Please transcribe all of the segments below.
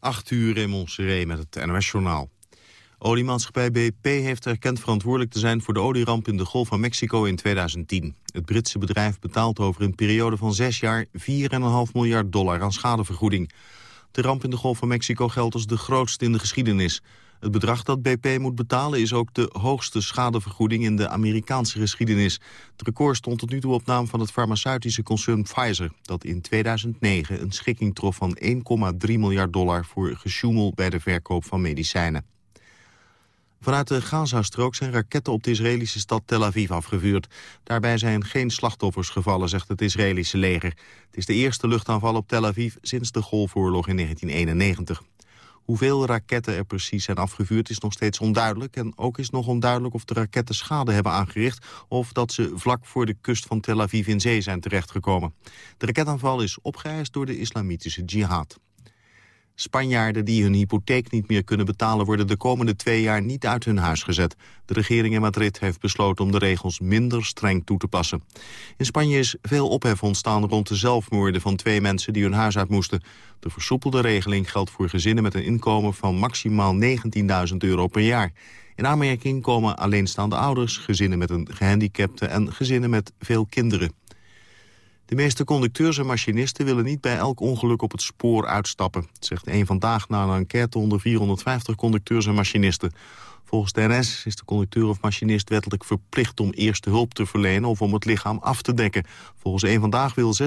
8 uur in Montserrat met het NOS-journaal. Oliemaatschappij BP heeft erkend verantwoordelijk te zijn voor de olieramp in de Golf van Mexico in 2010. Het Britse bedrijf betaalt over een periode van zes jaar 4,5 miljard dollar aan schadevergoeding. De ramp in de Golf van Mexico geldt als de grootste in de geschiedenis. Het bedrag dat BP moet betalen is ook de hoogste schadevergoeding in de Amerikaanse geschiedenis. Het record stond tot nu toe op naam van het farmaceutische concern Pfizer... dat in 2009 een schikking trof van 1,3 miljard dollar voor gesjoemel bij de verkoop van medicijnen. Vanuit de Gazastrook zijn raketten op de Israëlische stad Tel Aviv afgevuurd. Daarbij zijn geen slachtoffers gevallen, zegt het Israëlische leger. Het is de eerste luchtaanval op Tel Aviv sinds de Golfoorlog in 1991. Hoeveel raketten er precies zijn afgevuurd is nog steeds onduidelijk. En ook is nog onduidelijk of de raketten schade hebben aangericht... of dat ze vlak voor de kust van Tel Aviv in zee zijn terechtgekomen. De raketaanval is opgeëist door de islamitische jihad. Spanjaarden die hun hypotheek niet meer kunnen betalen... worden de komende twee jaar niet uit hun huis gezet. De regering in Madrid heeft besloten om de regels minder streng toe te passen. In Spanje is veel ophef ontstaan rond de zelfmoorden van twee mensen... die hun huis uit moesten. De versoepelde regeling geldt voor gezinnen met een inkomen van maximaal 19.000 euro per jaar. In aanmerking komen alleenstaande ouders, gezinnen met een gehandicapte... en gezinnen met veel kinderen. De meeste conducteurs en machinisten willen niet bij elk ongeluk op het spoor uitstappen. zegt één vandaag na een enquête onder 450 conducteurs en machinisten. Volgens de NS is de conducteur of machinist wettelijk verplicht om eerste hulp te verlenen of om het lichaam af te dekken. Volgens één vandaag wil 86%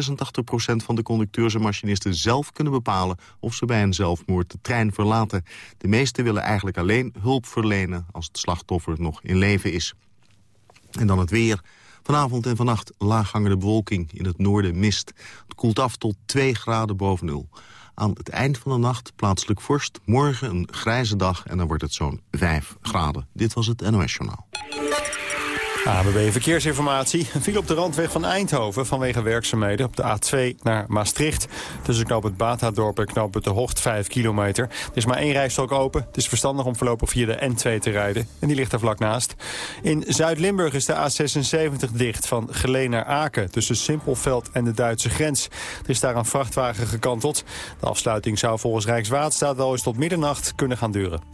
van de conducteurs en machinisten zelf kunnen bepalen of ze bij een zelfmoord de trein verlaten. De meesten willen eigenlijk alleen hulp verlenen als het slachtoffer nog in leven is. En dan het weer. Vanavond en vannacht laaghangende bewolking. In het noorden mist. Het koelt af tot 2 graden boven nul. Aan het eind van de nacht plaatselijk vorst. Morgen een grijze dag en dan wordt het zo'n 5 graden. Dit was het NOS Journaal. ABB Verkeersinformatie. Een file op de randweg van Eindhoven vanwege werkzaamheden op de A2 naar Maastricht. Tussen knoop het Batadorp en knoop de Hocht 5 kilometer. Er is maar één rijstrook open. Het is verstandig om voorlopig via de N2 te rijden. En die ligt er vlak naast. In Zuid-Limburg is de A76 dicht van Geleen naar Aken. Tussen Simpelveld en de Duitse grens. Er is daar een vrachtwagen gekanteld. De afsluiting zou volgens Rijkswaterstaat wel eens tot middernacht kunnen gaan duren.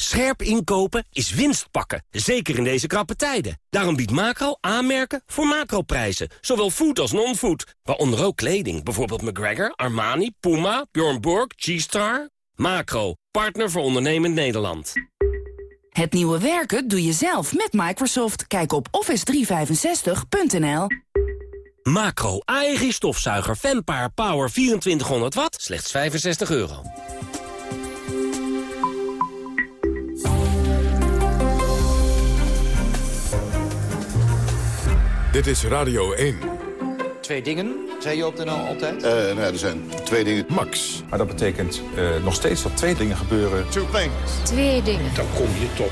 Scherp inkopen is winst pakken, zeker in deze krappe tijden. Daarom biedt Macro aanmerken voor macroprijzen, zowel food als non-food. Waaronder ook kleding, bijvoorbeeld McGregor, Armani, Puma, Bjorn Borg, G-Star. Macro, partner voor ondernemend Nederland. Het nieuwe werken doe je zelf met Microsoft. Kijk op office365.nl. Macro, eigen stofzuiger, Fenpaar Power 2400 watt, slechts 65 euro. Dit is Radio 1. Twee dingen, zei je op de NL altijd? Uh, nou, er zijn twee dingen. Max. Maar dat betekent uh, nog steeds dat twee dingen gebeuren. Two things. Twee dingen. Dan kom je tot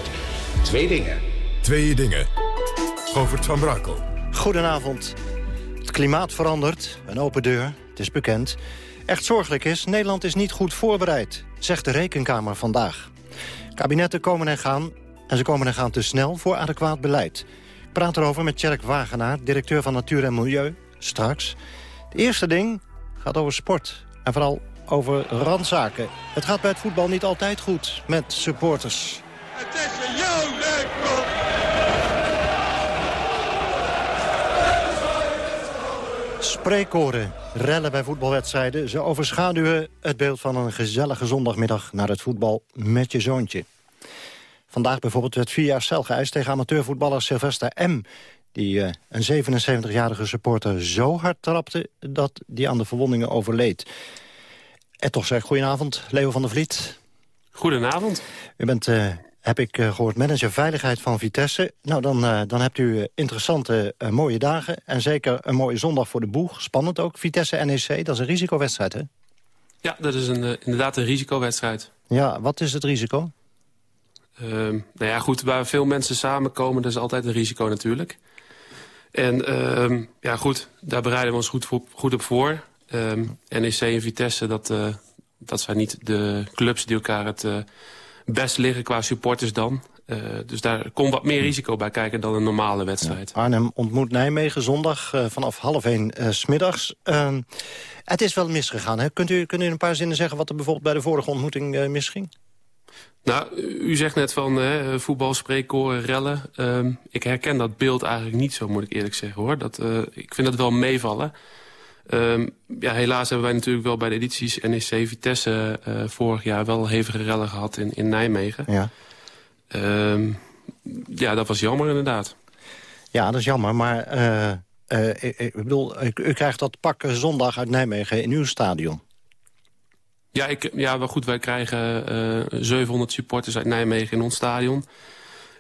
twee dingen. Twee dingen. Govert van Brakel. Goedenavond. Het klimaat verandert, een open deur, het is bekend. Echt zorgelijk is, Nederland is niet goed voorbereid, zegt de Rekenkamer vandaag. Kabinetten komen en gaan, en ze komen en gaan te snel voor adequaat beleid praat erover met Tjerk Wagenaar, directeur van Natuur en Milieu, straks. Het eerste ding gaat over sport en vooral over randzaken. Het gaat bij het voetbal niet altijd goed met supporters. Het is een Spreekkoren, rellen bij voetbalwedstrijden. Ze overschaduwen het beeld van een gezellige zondagmiddag naar het voetbal met je zoontje. Vandaag bijvoorbeeld werd vier jaar cel geëist tegen amateurvoetballer Sylvester M. Die uh, een 77-jarige supporter zo hard trapte dat die aan de verwondingen overleed. En toch zeg, goedenavond, Leo van der Vliet. Goedenavond. U bent, uh, heb ik uh, gehoord, manager veiligheid van Vitesse. Nou, dan, dan hebt u interessante, mooie dagen. En zeker een mooie zondag voor de boeg. Spannend ook. Vitesse-NEC, dat is een risicowedstrijd, hè? Ja, dat is een, inderdaad een risicowedstrijd. Ja, wat is het risico? Ehm, nou ja, goed, waar veel mensen samenkomen, dat is altijd een risico natuurlijk. En ehm, ja, goed, daar bereiden we ons goed, voor, goed op voor. Um, NEC en Vitesse, dat, uh, dat zijn niet de clubs die elkaar het uh, best liggen qua supporters dan. Uh, dus daar komt wat meer risico bij kijken dan een normale wedstrijd. Ja, Arnhem ontmoet Nijmegen zondag vanaf half één smiddags. Ehm, het is wel misgegaan. Hè? Kunt, u, kunt u in een paar zinnen zeggen wat er bijvoorbeeld bij de vorige ontmoeting misging? Nou, u zegt net van hè, voetbal, spreekkoren, rellen. Uh, ik herken dat beeld eigenlijk niet zo, moet ik eerlijk zeggen. hoor. Dat, uh, ik vind dat wel meevallen. Um, ja, helaas hebben wij natuurlijk wel bij de edities NEC Vitesse... Uh, vorig jaar wel hevige rellen gehad in, in Nijmegen. Ja. Um, ja, dat was jammer inderdaad. Ja, dat is jammer, maar... Uh, ik, ik, bedoel, u, u krijgt dat pak zondag uit Nijmegen in uw stadion. Ja, ik, ja wel goed, wij krijgen uh, 700 supporters uit Nijmegen in ons stadion.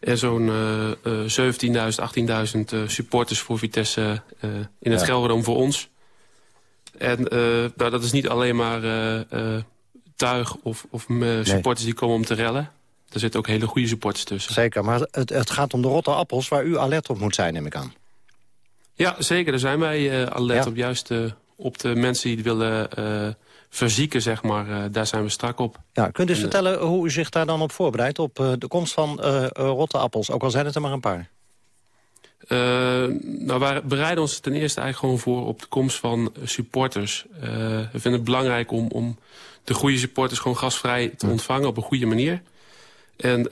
En zo'n uh, uh, 17.000, 18.000 supporters voor Vitesse uh, in het ja. Gelredome voor ons. En nou, dat is niet alleen maar tuig of, of supporters die komen om te rellen. Er zitten ook hele goede supporters tussen. Zeker, maar het, het gaat om de rotte appels waar u alert op moet zijn, neem ik aan. Ja, zeker. Daar zijn wij alert ja. op. Juist op de mensen die het willen verzieken, zeg maar. Uh, daar zijn we strak op. Ja, kunt u en, vertellen hoe u zich daar dan op voorbereidt... op uh, de komst van uh, rotte appels, ook al zijn het er maar een paar? nou, we bereiden ons ten eerste eigenlijk gewoon voor op de komst van supporters. we vinden het belangrijk om, om de goede supporters gewoon gasvrij te ontvangen op een goede manier. En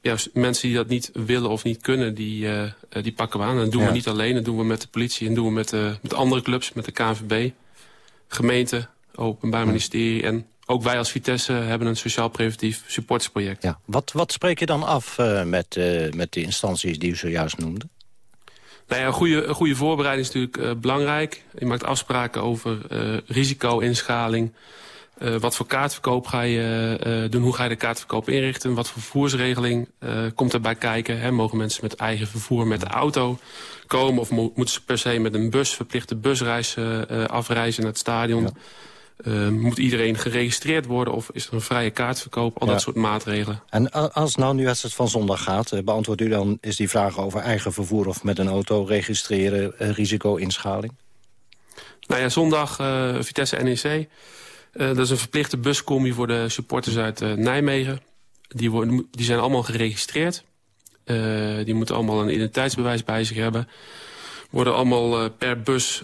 ja, mensen die dat niet willen of niet kunnen, die, die pakken we aan. En dat doen ja. we niet alleen, dat doen we met de politie en doen we met, met andere clubs, met de KNVB, gemeente, Openbaar Ministerie. En ook wij als Vitesse hebben een sociaal-preventief supportsproject. Ja. Wat, wat spreek je dan af uh, met, uh, met de instanties die u zojuist noemde? Nou ja, een goede, een goede voorbereiding is natuurlijk uh, belangrijk. Je maakt afspraken over risico-inschaling. wat voor kaartverkoop ga je doen? Hoe ga je de kaartverkoop inrichten? Wat voor vervoersregeling komt erbij kijken? Hè? Mogen mensen met eigen vervoer met de auto komen? Of mo moeten ze per se met een bus, verplichte busreis afreizen naar het stadion? Ja. Uh, moet iedereen geregistreerd worden of is er een vrije kaartverkoop? Al ja. dat soort maatregelen. En als nou nu het van zondag gaat, beantwoordt u dan is die vraag over eigen vervoer of met een auto registreren, uh, risico-inschaling? Nou ja, zondag uh, Vitesse NEC. dat is een verplichte buscombi voor de supporters uit Nijmegen. Die, worden, die zijn allemaal geregistreerd. die moeten allemaal een identiteitsbewijs bij zich hebben. Worden allemaal per bus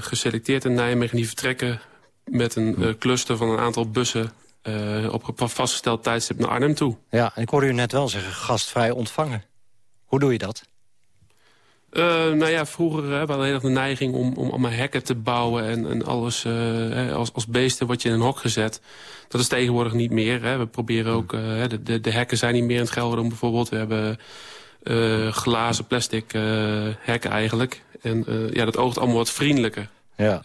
geselecteerd in Nijmegen. Die vertrekken met een uh, cluster van een aantal bussen uh, op een vastgesteld tijdstip naar Arnhem toe. Ja, en ik hoorde u net wel zeggen gastvrij ontvangen. Hoe doe je dat? Uh, nou ja, vroeger uh, we heel erg de neiging om, om allemaal hekken te bouwen... en, en alles uh, als, als beesten word je in een hok gezet. Dat is tegenwoordig niet meer. Hè. We proberen ook... de, de, de hekken zijn niet meer in het Gelderdoom bijvoorbeeld. We hebben glazen, plastic hekken eigenlijk. En ja, dat oogt allemaal wat vriendelijker. Ja.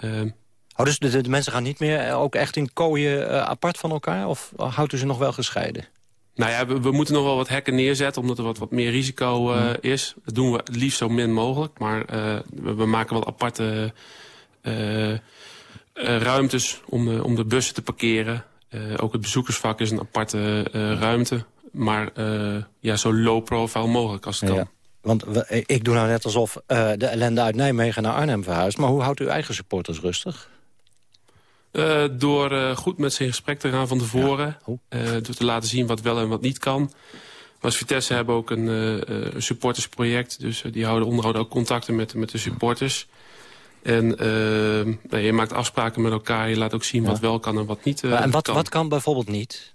Oh, dus de, de, mensen gaan niet meer eh, ook echt in kooien uh, apart van elkaar? Of houdt u ze nog wel gescheiden? Nou ja, we, we, moeten nog wel wat hekken neerzetten... omdat er wat, wat meer risico uh, mm. is. Dat doen we het liefst zo min mogelijk. Maar uh, we, we, maken wel aparte ruimtes om de, om de bussen te parkeren. ook het bezoekersvak is een aparte ruimte. Maar ja, zo low profile mogelijk als het kan. Want we, ik doe nou net alsof de ellende uit Nijmegen naar Arnhem verhuist. Maar hoe houdt u eigen supporters rustig? Uh, door uh, goed met ze in gesprek te gaan van tevoren. Ja. Oh. Uh, door te laten zien wat wel en wat niet kan. Als Vitesse hebben ook een, supportersproject. Dus die houden onderhouden ook contacten met, met de supporters. En nou, je maakt afspraken met elkaar. Je laat ook zien ja. wat wel kan en wat niet En wat kan. wat kan bijvoorbeeld niet?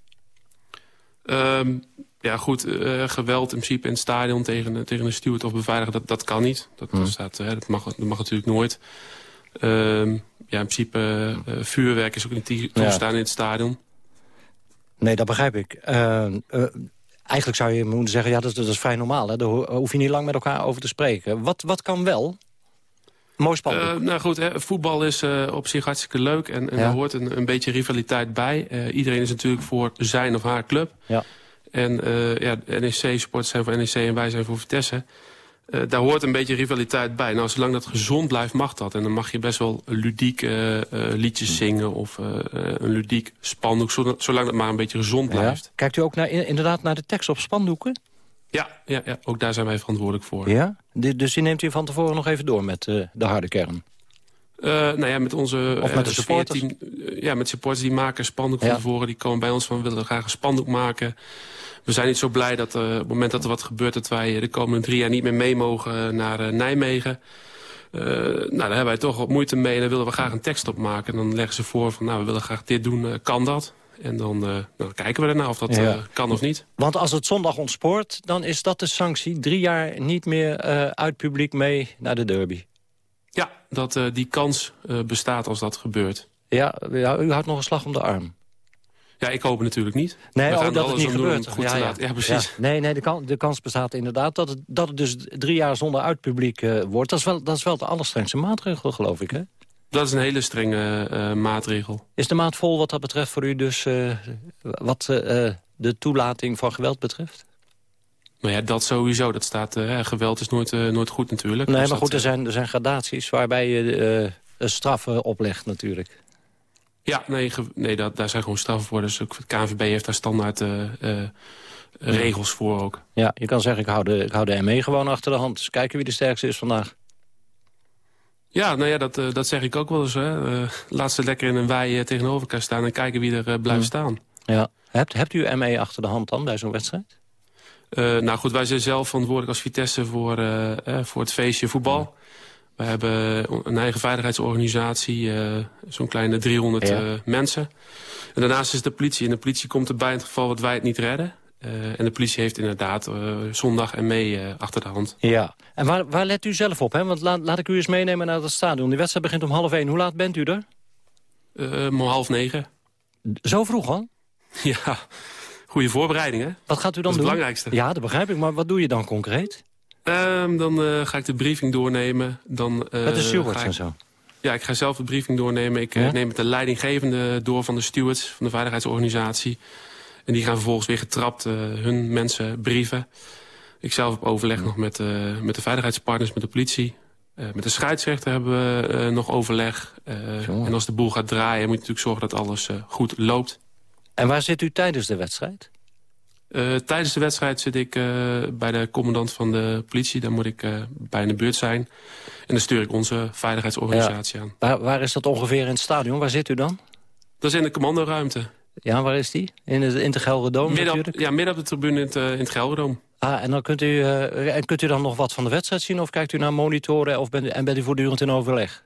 Um, ja, goed, geweld in principe in het stadion tegen, tegen een steward of beveiliger, dat, dat kan niet. Dat, hmm. dat, staat, dat, mag, dat mag natuurlijk nooit. Uh, ja, in principe uh, vuurwerk is ook niet toestaan ja. in het stadion. Nee, dat begrijp ik. Uh, uh, eigenlijk zou je moeten zeggen, ja, dat, dat is vrij normaal. Hè? Daar hoef je niet lang met elkaar over te spreken. Wat, wat kan wel? Mooi spannend. nou goed, hè, voetbal is op zich hartstikke leuk. En, en ja. er hoort een, een beetje rivaliteit bij. iedereen is natuurlijk voor zijn of haar club. Ja. En ja, NEC-supporters zijn voor NEC en wij zijn voor Vitesse. Uh, daar hoort een beetje rivaliteit bij. Nou, zolang dat gezond blijft, mag dat. En dan mag je best wel ludiek uh, uh, liedjes zingen of een ludiek spandoek... zolang dat maar een beetje gezond blijft. Ja. Kijkt u ook naar, inderdaad naar de tekst op spandoeken? Ja, ja, ja, ook daar zijn wij verantwoordelijk voor. Ja? Dus die neemt u van tevoren nog even door met de harde kern? Uh, nou ja, met onze of met de supporters? ja, met supporters die maken spandoek van tevoren. Die komen bij ons van, we willen graag een spandoek maken we zijn niet zo blij dat op het moment dat er wat gebeurt... dat wij de komende drie jaar niet meer mee mogen naar Nijmegen. Uh, nou, daar hebben wij toch wat moeite mee en daar willen we graag een tekst op maken. En dan leggen ze voor van, nou, we willen graag dit doen, kan dat? En dan, dan, kijken we ernaar of dat ja. kan of niet. Want als het zondag ontspoort, dan is dat de sanctie. Drie jaar niet meer uit publiek mee naar de derby. Ja, dat, die kans bestaat als dat gebeurt. Ja, u houdt nog een slag om de arm. Ja, ik hoop natuurlijk niet. Nee, oh, dat het niet gebeurt. Goed ja, ja. ja, precies. Nee, nee de, kans, de kans bestaat inderdaad dat het, dat het dus drie jaar zonder uitpubliek uh, wordt. Dat is, wel, dat is wel de allerstrengste maatregel, geloof ik, hè? Dat is een hele strenge uh, maatregel. Is de maat vol wat dat betreft voor u dus... Uh, wat de toelating van geweld betreft? Nou ja, dat sowieso. Dat staat, geweld is nooit, nooit goed natuurlijk. Nee, dus maar goed, er, zijn, er zijn gradaties waarbij je straffen oplegt natuurlijk. Ja, nee, nee dat, daar zijn gewoon straffen voor. Dus ook het KNVB heeft daar standaard regels voor ook. Ja, je kan zeggen, ik hou, de, ik hou de ME gewoon achter de hand. Dus kijken wie de sterkste is vandaag. Ja, nou ja, dat, dat zeg ik ook wel eens. Hè. laat ze lekker in een wei tegenover elkaar staan... en kijken wie er blijft staan. Ja. Hebt, hebt u ME achter de hand dan bij zo'n wedstrijd? Nou goed, wij zijn zelf verantwoordelijk als Vitesse voor, voor het feestje voetbal. We hebben een eigen veiligheidsorganisatie, uh, zo'n kleine 300 ja. uh, mensen. En daarnaast is de politie. En de politie komt erbij in het geval dat wij het niet redden. Uh, en de politie heeft inderdaad zondag en mee achter de hand. Ja, en waar, waar let u zelf op? Hè? Want laat, laat ik u eens meenemen naar het stadion. Die wedstrijd begint om half één. Hoe laat bent u er? om half negen. Zo vroeg al? Ja, goede voorbereiding hè? Wat gaat u dan dat doen? het belangrijkste. Ja, dat begrijp ik. Maar wat doe je dan concreet? Um, dan uh, ga ik de briefing doornemen. Dan, uh, Met de stewards ik, en zo? Ja, ik ga zelf de briefing doornemen. Ik ja? neem met de leidinggevende door van de stewards van de veiligheidsorganisatie. En die gaan vervolgens weer getrapt uh, hun mensen brieven. Ik zelf heb overleg nog met, met de veiligheidspartners, met de politie. met de scheidsrechter hebben we nog overleg. en als de boel gaat draaien moet je natuurlijk zorgen dat alles goed loopt. En waar zit u tijdens de wedstrijd? Uh, tijdens de wedstrijd zit ik uh, bij de commandant van de politie. Daar moet ik uh, bij in de buurt zijn. En dan stuur ik onze veiligheidsorganisatie ja. aan. Waar, waar, is dat ongeveer in het stadion? Waar zit u dan? Dat is in de commandoruimte. Ja, waar is die? In het, in de Gelderdoom op, Ja, midden op de tribune in het, in het Gelderdoom. Ah, en dan kunt u, en kunt u dan nog wat van de wedstrijd zien? Of kijkt u naar monitoren of bent, en bent u voortdurend in overleg?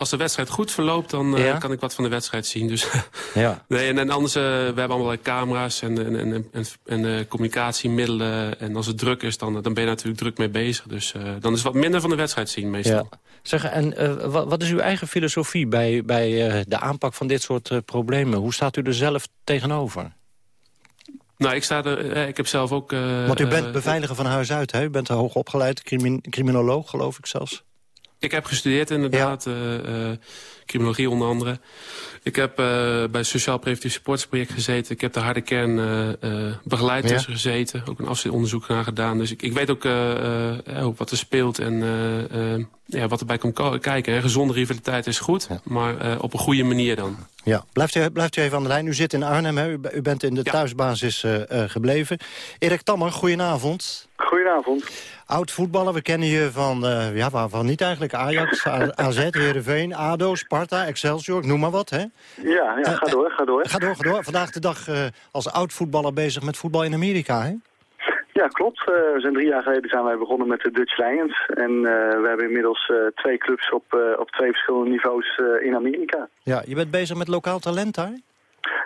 Als de wedstrijd goed verloopt, dan uh, ja? kan ik wat van de wedstrijd zien. Dus ja. nee, en, en anders, uh, we hebben allemaal camera's en, en, en, en, en uh, communicatiemiddelen. En als het druk is, dan, dan ben je natuurlijk druk mee bezig. Dus dan is wat minder van de wedstrijd zien meestal. Ja. Zeg, en wat, wat, is uw eigen filosofie bij, bij de aanpak van dit soort problemen? Hoe staat u er zelf tegenover? Nou, ik, sta er, ik heb zelf ook... Want u bent beveiliger van huis uit, hè? U bent hoog opgeleid, crimin criminoloog, geloof ik zelfs. Ik heb gestudeerd inderdaad, ja. uh, uh, criminologie onder andere. Ik heb uh, bij het Sociaal Preventief Supportsproject gezeten. Ik heb de harde kern begeleid ja. tussen gezeten. Ook een afstudeeronderzoek naar gedaan. Dus ik, ik weet ook wat er speelt en ja, wat erbij komt kijken. Hè. Gezonde rivaliteit is goed, ja. maar op een goede manier dan. Ja, blijft u, blijft u even aan de lijn. U zit in Arnhem, hè? U, u bent in de thuisbasis gebleven. Erik Tammer, goedenavond. Goedenavond. Oud voetballer, we kennen je van, uh, ja, waarvan niet eigenlijk? Ajax, AZ, Heerenveen, ADO, Sparta, Excelsior, noem maar wat, hè? Ja, ja ga door, ga door. Ga door, ga door. Vandaag de dag uh, als oud voetballer bezig met voetbal in Amerika, hè? Ja, klopt. Uh, we zijn drie jaar geleden zijn wij begonnen met de Dutch Lions. En we hebben inmiddels twee clubs op, op twee verschillende niveaus in Amerika. Ja, je bent bezig met lokaal talent daar?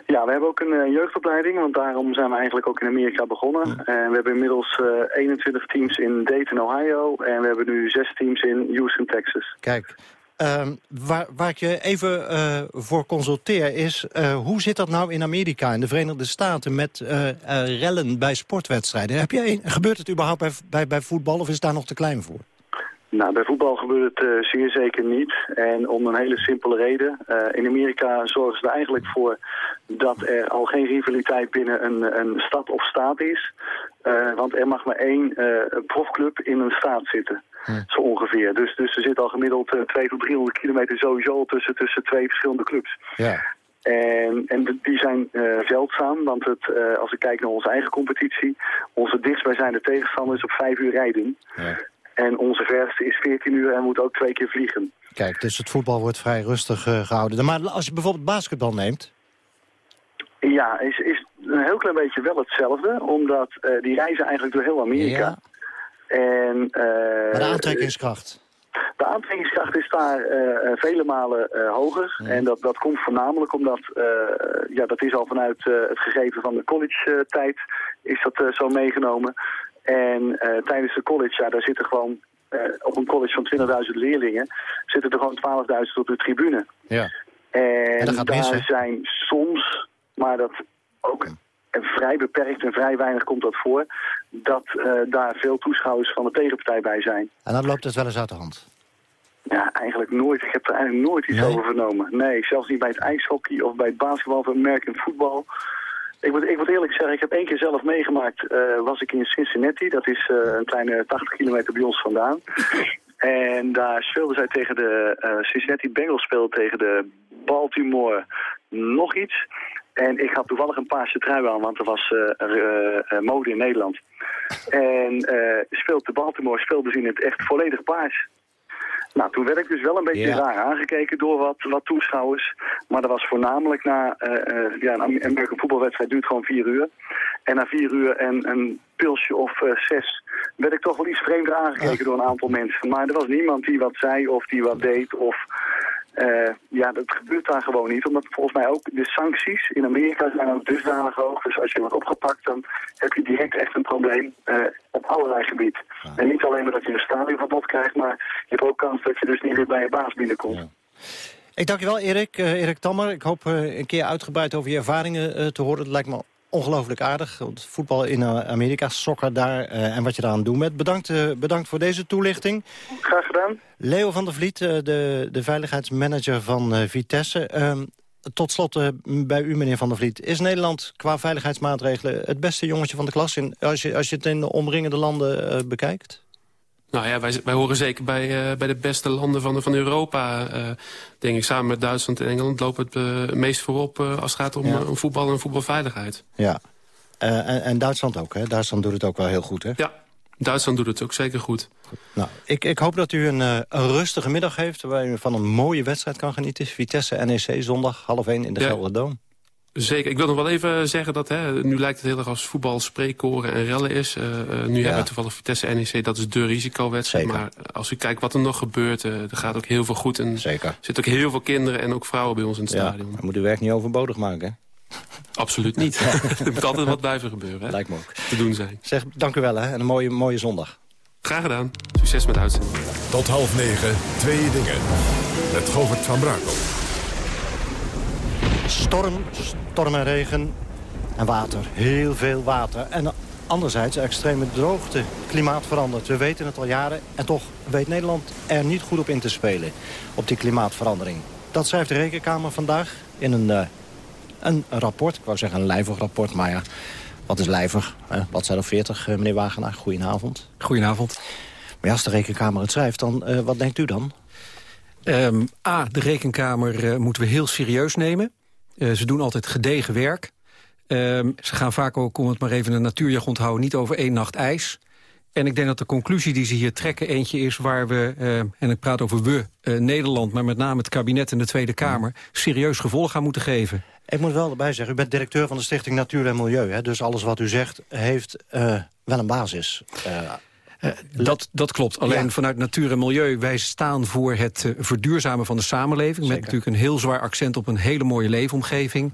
Ja, we hebben ook een jeugdopleiding, want daarom zijn we eigenlijk ook in Amerika begonnen. En we hebben inmiddels uh, 21 teams in Dayton, Ohio. En we hebben nu zes teams in Houston, Texas. Kijk, um, waar, waar ik je even uh, voor consulteer is... uh, hoe zit dat nou in Amerika, in de Verenigde Staten... met uh, rellen bij sportwedstrijden? Heb gebeurt het überhaupt bij, bij, bij voetbal of is het daar nog te klein voor? Nou, bij voetbal gebeurt het zeer zeker niet. En om een hele simpele reden. In Amerika zorgen ze er eigenlijk voor dat er al geen rivaliteit binnen een, een stad of staat is. Want er mag maar één profclub in een staat zitten. Hm. Zo ongeveer. Dus, dus er zit al gemiddeld 200 tot 300 kilometer sowieso tussen, tussen twee verschillende clubs. Ja. En, en die zijn uh, zeldzaam, want het, uh, als ik kijk naar onze eigen competitie... onze dichtstbijzijnde tegenstander is op vijf uur rijden. Ja. En onze verste is 14 uur en moet ook twee keer vliegen. Kijk, dus het voetbal wordt vrij rustig uh, gehouden. Maar als je bijvoorbeeld basketbal neemt... Ja, is, is een heel klein beetje wel hetzelfde. Omdat die reizen eigenlijk door heel Amerika. Ja. En, maar de aantrekkingskracht... De aantrekkingskracht is daar uh, vele malen uh, hoger. Ja. En dat, dat komt voornamelijk omdat, ja, dat is al vanuit het gegeven van de college-tijd, is dat zo meegenomen. En tijdens de college, ja, daar zitten gewoon, op een college van 20.000 leerlingen, zitten er gewoon 12.000 op de tribune. Ja. En, en daar mis, zijn soms, maar dat ook en vrij beperkt en vrij weinig komt dat voor... dat uh, daar veel toeschouwers van de tegenpartij bij zijn. En dan loopt het wel eens uit de hand? Ja, eigenlijk nooit. Ik heb er eigenlijk nooit iets Nee? over vernomen. Nee, zelfs niet bij het ijshockey of bij het basketbal of American voetbal. Ik moet, ik moet eerlijk zeggen, ik heb één keer zelf meegemaakt, eh, was ik in Cincinnati. Dat is eh, een kleine 80 kilometer bij ons vandaan. En daar speelden zij tegen de eh, Cincinnati Bengals speelden tegen de Baltimore nog iets. En ik had toevallig een paarse trui aan, want er was eh, eh, mode in Nederland. En eh speelde de Baltimore speelde ze in het echt volledig paars. Nou, toen werd ik dus wel een beetje Ja. raar aangekeken door wat, wat toeschouwers. Maar dat was voornamelijk na, ja, een American voetbalwedstrijd duurt gewoon vier uur. En na vier uur en een pilsje of zes werd ik toch wel iets vreemder aangekeken door een aantal mensen. Maar er was niemand die wat zei of die wat deed of... eh, ja, dat gebeurt daar gewoon niet. Omdat volgens mij ook de sancties in Amerika zijn ook dusdanig hoog. Dus als je wordt opgepakt, dan heb je direct echt een probleem eh, op allerlei gebied. En niet alleen maar dat je een stadionverbod krijgt, maar je hebt ook kans dat je dus niet weer bij je baas binnenkomt. Ik dank je wel, Erik. Eh, Erik Tammer. Ik hoop een keer uitgebreid over je ervaringen te horen. Dat lijkt me ongelooflijk aardig. Want voetbal in eh, Amerika, sokker daar eh, en wat je daaraan doen bent. Bedankt, eh, bedankt voor deze toelichting. Graag gedaan. Leo van der Vliet, de, de veiligheidsmanager van Vitesse. Ehm, tot slot bij u, meneer Van der Vliet. Is Nederland qua veiligheidsmaatregelen het beste jongetje van de klas... In, als, je, als je het in de omringende landen bekijkt? Nou ja, wij, wij horen zeker bij, uh, bij de beste landen van, van Europa. Uh, denk ik, samen met Duitsland en Engeland lopen het uh, meest voorop... als het gaat om, Ja. om voetbal en voetbalveiligheid. Ja. Eh, en, en Duitsland ook, hè? Duitsland doet het ook wel heel goed, hè? Ja, Duitsland doet het ook zeker goed. Nou, ik, ik hoop dat u een, eh, een rustige middag heeft... waar u van een mooie wedstrijd kan genieten. Vitesse NEC zondag half 1 in de Ja. Gelderdoom. Zeker. Ik wil nog wel even zeggen dat hè, nu lijkt het heel erg als voetbal spreekkoren en rellen is. Uh, uh, nu hebben we toevallig Vitesse NEC, dat is de risicowedstrijd. Zeker. Maar als u kijkt wat er nog gebeurt, uh, er gaat ook heel veel goed. En Zeker. er zitten ook heel veel kinderen en ook vrouwen bij ons in het Ja, stadion. dan moet uw werk niet overbodig maken, hè? Absoluut niet. er moet altijd wat blijven gebeuren. Hè? Lijkt me ook. Te doen zijn. Zeg, dank u wel, hè? En een mooie, mooie zondag. Graag gedaan. Succes met de uitzending. Tot half negen, twee dingen. Met Govert van Brakel. Storm, storm en regen en water. Heel veel water. En anderzijds extreme droogte. Klimaat verandert. We weten het al jaren. En toch weet Nederland er niet goed op in te spelen. Op die klimaatverandering. Dat schrijft de Rekenkamer vandaag in een, eh, een rapport. Ik wou zeggen een lijvig rapport, maar ja... Wat is lijvig? Eh, wat zijn er 40, eh, meneer Wagenaar? Goedenavond. Goedenavond. Maar ja, als de Rekenkamer het schrijft, dan eh, wat denkt u dan? Um, A, de rekenkamer uh, moeten we heel serieus nemen. Uh, ze doen altijd gedegen werk. Um, ze gaan vaak ook, om het maar even een natuurjargon te houden... niet over één nacht ijs. En ik denk dat de conclusie die ze hier trekken eentje is... waar we, uh, en ik praat over we, Nederland... maar met name het kabinet en de Tweede Kamer... serieus gevolg aan moeten geven. Ik moet wel erbij zeggen, u bent directeur van de Stichting Natuur en Milieu. Hè? Dus alles wat u zegt heeft wel een basis. Uh, dat, dat klopt. Alleen ja. vanuit natuur en milieu, wij staan voor het uh, verduurzamen van de samenleving. Zeker. Met natuurlijk een heel zwaar accent op een hele mooie leefomgeving.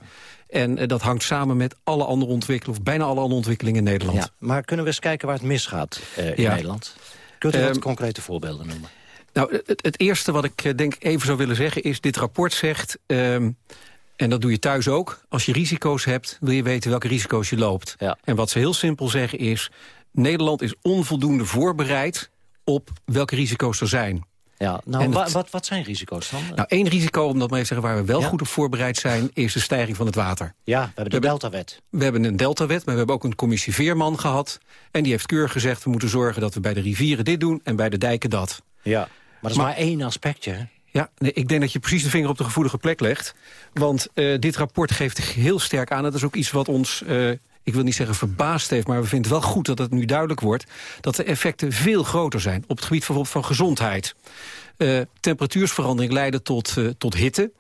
En uh, dat hangt samen met alle andere ontwikkelingen, of bijna alle andere ontwikkelingen in Nederland. Ja, maar kunnen we eens kijken waar het misgaat in ja. Nederland? Kunt u wat Ehm, concrete voorbeelden noemen? Nou, het, het, eerste wat ik denk even zou willen zeggen is... dit rapport zegt, um, en dat doe je thuis ook... als je risico's hebt, wil je weten welke risico's je loopt. Ja. En wat ze heel simpel zeggen is... Nederland is onvoldoende voorbereid op welke risico's er zijn. Ja, nou, wa- wat, wat zijn risico's dan? Nou, één risico, om dat maar zeggen, waar we wel Ja. goed op voorbereid zijn... is de stijging van het water. ja, we hebben de Deltawet. We hebben een deltawet, maar we hebben ook een commissie Veerman gehad. En die heeft keurig gezegd, we moeten zorgen dat we bij de rivieren dit doen... en bij de dijken dat. Ja, maar dat is Maar- maar, één aspectje. hè? Ja, nee, ik denk dat je precies de vinger op de gevoelige plek legt. Want eh, dit rapport geeft heel sterk aan. Dat is ook iets wat ons, eh, ik wil niet zeggen verbaasd heeft... maar we vinden het wel goed dat het nu duidelijk wordt... dat de effecten veel groter zijn op het gebied bijvoorbeeld van gezondheid. Eh, temperatuursverandering leiden tot, eh, tot hitte.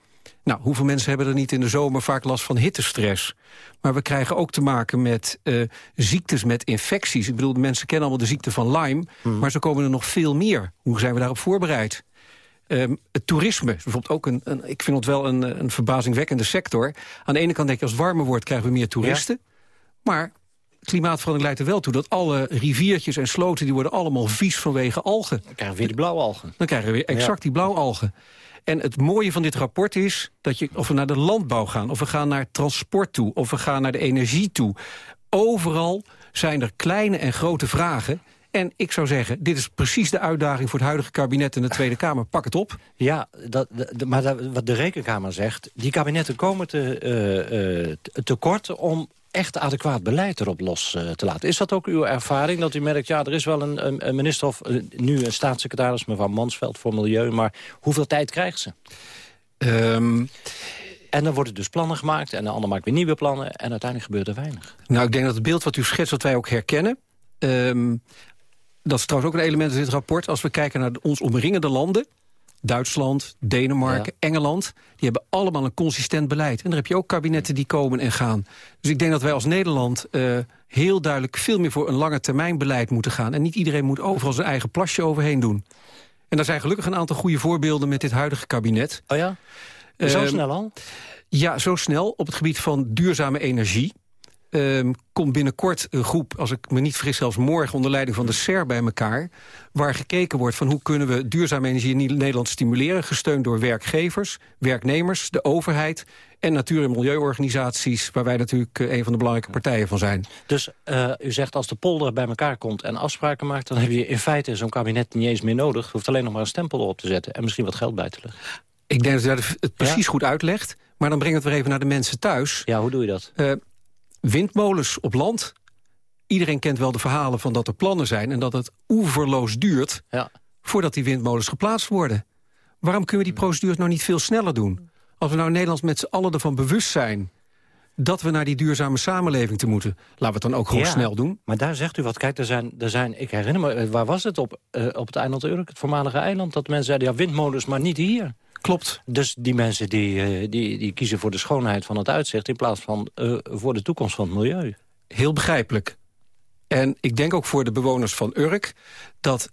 Nou, hoeveel mensen hebben er niet in de zomer vaak last van hittestress? Maar we krijgen ook te maken met eh, ziektes, met infecties. Ik bedoel, mensen kennen allemaal de ziekte van Lyme... maar zo komen er nog veel meer. Hoe zijn we daarop voorbereid? Ehm, het toerisme is bijvoorbeeld ook een, een ik vind het wel een, een verbazingwekkende sector. Aan de ene kant denk je als het warmer wordt krijgen we meer toeristen. Maar klimaatverandering leidt er wel toe dat alle riviertjes en sloten die worden allemaal vies vanwege algen. Dan krijgen we weer die blauwalgen. Dan krijgen we weer exact Ja. die blauwalgen. En het mooie van dit rapport is dat je, of we naar de landbouw gaan... of we gaan naar transport toe, of we gaan naar de energie toe... overal zijn er kleine en grote vragen... En ik zou zeggen, dit is precies de uitdaging voor het huidige kabinet en de Tweede Kamer. Pak het op. Ja, dat, de- maar dat, wat de Rekenkamer zegt... die kabinetten komen te, eh, eh, te- tekort om echt adequaat beleid erop los eh, te laten. Is dat ook uw ervaring, dat u merkt... ja, er is wel een, een, minister of eh, nu een staatssecretaris... mevrouw Mansveld voor Milieu, maar hoeveel tijd krijgt ze? Ehm, En dan worden dus plannen gemaakt... en de ander maakt weer nieuwe plannen... en uiteindelijk gebeurt er weinig. Nou, ik denk dat het beeld wat u schetst, wat wij ook herkennen... ehm, dat is trouwens ook een element in dit rapport. Als we kijken naar ons omringende landen... Duitsland, Denemarken, Engeland... die hebben allemaal een consistent beleid. En daar heb je ook kabinetten die komen en gaan. Dus ik denk dat wij als Nederland eh, heel duidelijk... veel meer voor een lange termijn beleid moeten gaan. En niet iedereen moet overal zijn eigen plasje overheen doen. En daar zijn gelukkig een aantal goede voorbeelden... met dit huidige kabinet. Oh ja? Zo Ehm, snel al? ja, zo snel op het gebied van duurzame energie. Ehm, komt binnenkort een groep, als ik me niet vergis, zelfs morgen onder leiding van de SER bij elkaar. Waar gekeken wordt van hoe kunnen we duurzame energie in Nederland stimuleren. Gesteund door werkgevers, werknemers, de overheid en natuur- en milieuorganisaties. Waar wij natuurlijk eh, een van de belangrijke partijen van zijn. Dus eh, u zegt als de polder bij elkaar komt en afspraken maakt... dan heb je in feite zo'n kabinet niet eens meer nodig. Je hoeft alleen nog maar een stempel erop te zetten... en misschien wat geld bij te leggen. Ik denk dat u het precies goed uitlegt. Maar dan breng het weer even naar de mensen thuis. Ja, hoe doe je dat? Eh, windmolens op land. Iedereen kent wel de verhalen van dat er plannen zijn... en dat het oeverloos duurt Ja. voordat die windmolens geplaatst worden. Waarom kunnen we die procedures nou niet veel sneller doen? Als we nou in Nederland met z'n allen ervan bewust zijn... dat we naar die duurzame samenleving te moeten... laten we het dan ook gewoon Ja, snel doen. Maar daar zegt u wat. Kijk, er zijn, er zijn ik herinner me, eh, waar was het? Op, eh, op het eiland Urk, het voormalige eiland. Dat mensen zeiden, ja, windmolens, maar niet hier. Klopt. Dus die mensen die, eh, die, die kiezen voor de schoonheid van het uitzicht... in plaats van eh, voor de toekomst van het milieu. Heel begrijpelijk. En ik denk ook voor de bewoners van Urk... dat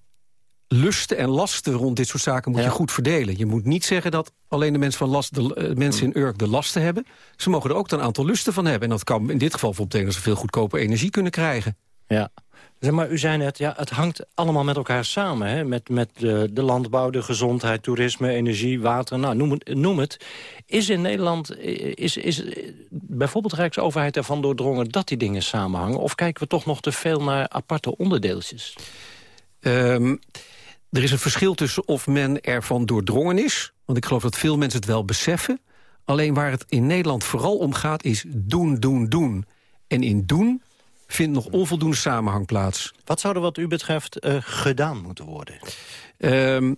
lusten en lasten rond dit soort zaken moet je goed verdelen. Je moet niet zeggen dat alleen de mensen, van last, de, eh, mensen in Urk de lasten hebben. Ze mogen er ook een aantal lusten van hebben. En dat kan in dit geval bijvoorbeeld betekenen dat ze veel goedkope energie kunnen krijgen. Ja. Zeg maar, u zei net, ja, het hangt allemaal met elkaar samen. Hè? Met, met de, de landbouw, de gezondheid, toerisme, energie, water. Nou, noem het. Noem het. Is in Nederland, eh, is, is eh, bijvoorbeeld de Rijksoverheid ervan doordrongen... dat die dingen samenhangen? Of kijken we toch nog te veel naar aparte onderdeeltjes? Ehm, er is een verschil tussen of men ervan doordrongen is. Want ik geloof dat veel mensen het wel beseffen. Alleen waar het in Nederland vooral om gaat is doen, doen, doen. En in doen vindt nog onvoldoende samenhang plaats. Wat zou er wat u betreft eh, gedaan moeten worden? Ehm,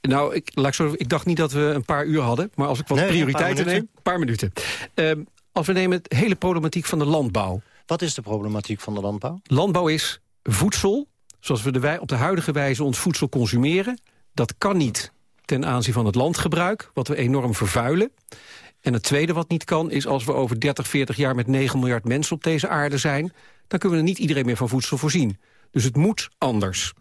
nou, ik, laat ik, zo, ik dacht niet dat we een paar uur hadden. Maar als ik wat Nee, prioriteiten neem... Een paar minuten. Ehm, als we nemen het hele problematiek van de landbouw. Wat is de problematiek van de landbouw? Landbouw is voedsel, zoals we de wij, op de huidige wijze ons voedsel consumeren. Dat kan niet ten aanzien van het landgebruik, wat we enorm vervuilen. En het tweede wat niet kan, is als we over 30, 40 jaar... met 9 miljard mensen op deze aarde zijn... dan kunnen we er niet iedereen meer van voedsel voorzien. Dus het moet anders.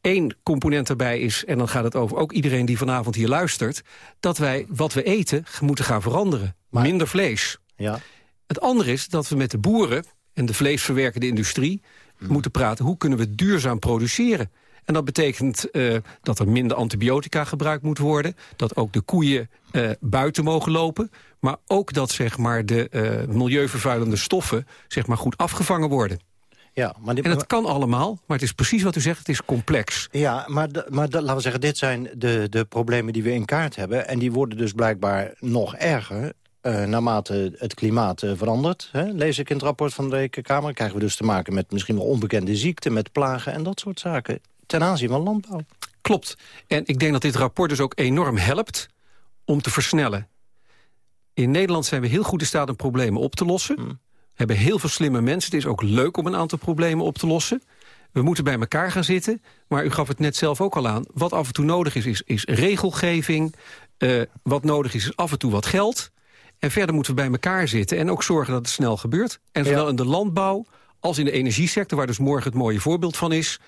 Eén component daarbij is, en dan gaat het over ook iedereen die vanavond hier luistert... dat wij wat we eten moeten gaan veranderen. Minder vlees. Ja. Het andere is dat we met de boeren en de vleesverwerkende industrie... moeten praten hoe kunnen we duurzaam produceren. En dat betekent eh, dat er minder antibiotica gebruikt moet worden... dat ook de koeien eh, buiten mogen lopen... maar ook dat zeg maar, de eh, milieuvervuilende stoffen zeg maar, goed afgevangen worden. Ja, maar en het kan allemaal, maar het is precies wat u zegt, het is complex. Ja, maar, maar laten we zeggen, dit zijn de, de problemen die we in kaart hebben... en die worden dus blijkbaar nog erger uh, naarmate het klimaat uh, verandert. Hè, lees ik in het rapport van de Rekenkamer... krijgen we dus te maken met misschien wel onbekende ziekten... met plagen en dat soort zaken ten aanzien van landbouw. Klopt. En ik denk dat dit rapport dus ook enorm helpt om te versnellen. In Nederland zijn we heel goed in staat om problemen op te lossen. Hmm. We hebben heel veel slimme mensen. Het is ook leuk om een aantal problemen op te lossen. We moeten bij elkaar gaan zitten. Maar u gaf het net zelf ook al aan. Wat af en toe nodig is, is, is regelgeving. Uh, wat nodig is, is af en toe wat geld. En verder moeten we bij elkaar zitten en ook zorgen dat het snel gebeurt. En zowel in de landbouw als in de energiesector... waar dus morgen het mooie voorbeeld van is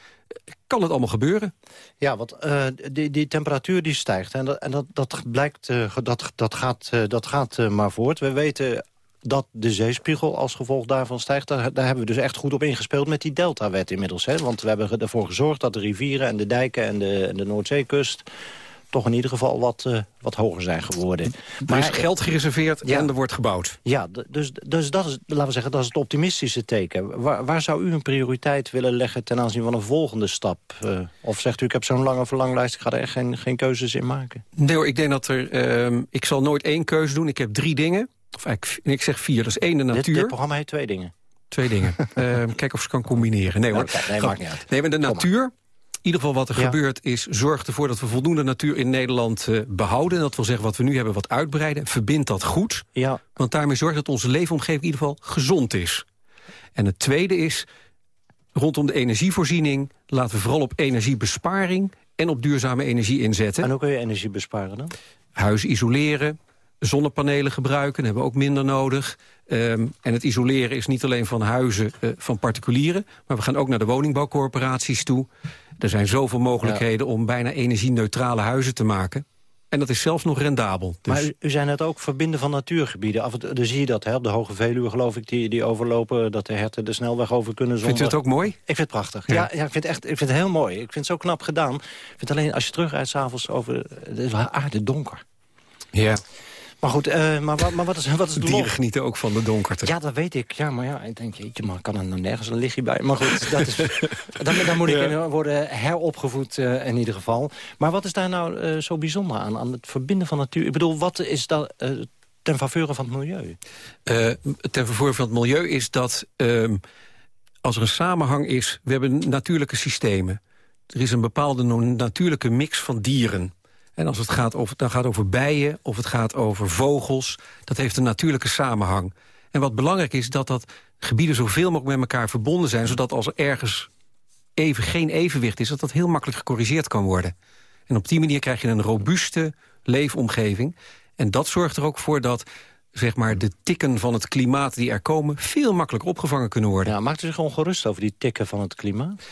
kan het allemaal gebeuren. Ja, want uh, die, die temperatuur die stijgt. En dat, en dat, dat blijkt, uh, dat, dat gaat, uh, dat gaat maar voort. We weten dat de zeespiegel als gevolg daarvan stijgt. Daar, daar, hebben we dus echt goed op ingespeeld met die deltawet inmiddels. Hè? Want we hebben ervoor gezorgd dat de rivieren en de dijken en de, en de Noordzeekust toch in ieder geval wat, uh, wat hoger zijn geworden. Er is geld gereserveerd en er wordt gebouwd. Ja, dus, dus dat is, laten we zeggen, dat is het optimistische teken. Waar, waar zou u een prioriteit willen leggen ten aanzien van een volgende stap? Uh, of zegt u, ik heb zo'n lange verlanglijst, ik ga er echt geen, geen keuzes in maken? Nee hoor, ik denk dat er... Uh, ik zal nooit één keuze doen. Ik heb drie dingen. Of eigenlijk, ik zeg vier. Dat is één, de natuur. Dit, dit programma heeft twee dingen. Twee dingen. Ehm, kijk of ze kan combineren. Nee hoor. Nee, nee maakt niet uit. Nee, maar de natuur ieder geval wat er gebeurt is... zorg ervoor dat we voldoende natuur in Nederland uh, behouden. En dat wil zeggen wat we nu hebben wat uitbreiden. Verbind dat goed. Ja. Want daarmee zorgt dat onze leefomgeving in ieder geval gezond is. En het tweede is, rondom de energievoorziening... laten we vooral op energiebesparing en op duurzame energie inzetten. En hoe kun je energie besparen dan? Huizen isoleren, zonnepanelen gebruiken, hebben we ook minder nodig. Um, en het isoleren is niet alleen van huizen uh, van particulieren... maar we gaan ook naar de woningbouwcorporaties toe. Er zijn zoveel mogelijkheden ja. om bijna energie-neutrale huizen te maken. En dat is zelfs nog rendabel. Dus... Maar u, u zei net ook verbinden van natuurgebieden. Af en toe zie je dat hè, op de Hoge Veluwe, geloof ik, die, die overlopen... dat de herten de snelweg over kunnen zonder... Vindt u het ook mooi? Ik vind het prachtig. Ja, ja, ja ik, vind het echt, ik vind het heel mooi. Ik vind het zo knap gedaan. Ik vind alleen, als je terugrijdt s'avonds over... Het is aarde donker. Ja. Maar goed, uh, maar, maar wat is, wat is de Dieren genieten ook van de donkerte. Ja, dat weet ik. Ja, maar ja, ik denk, jeetje, maar kan er nou nergens een lichtje bij? Maar goed, dat is, dan, dan moet ik ja. worden heropgevoed uh, in ieder geval. Maar wat is daar nou uh, zo bijzonder aan, aan het verbinden van natuur? Ik bedoel, wat is dat ten faveur van het milieu? ten faveur van het milieu is dat ehm, als er een samenhang is... we hebben natuurlijke systemen. Er is een bepaalde natuurlijke mix van dieren... En als het gaat over, dan gaat over bijen of het gaat over vogels... dat heeft een natuurlijke samenhang. En wat belangrijk is, dat dat gebieden zoveel mogelijk met elkaar verbonden zijn... zodat als er ergens even geen evenwicht is... dat dat heel makkelijk gecorrigeerd kan worden. En op die manier krijg je een robuuste leefomgeving. En dat zorgt er ook voor dat zeg maar, de tikken van het klimaat die er komen... veel makkelijker opgevangen kunnen worden. Ja, maakt u zich ongerust over die tikken van het klimaat?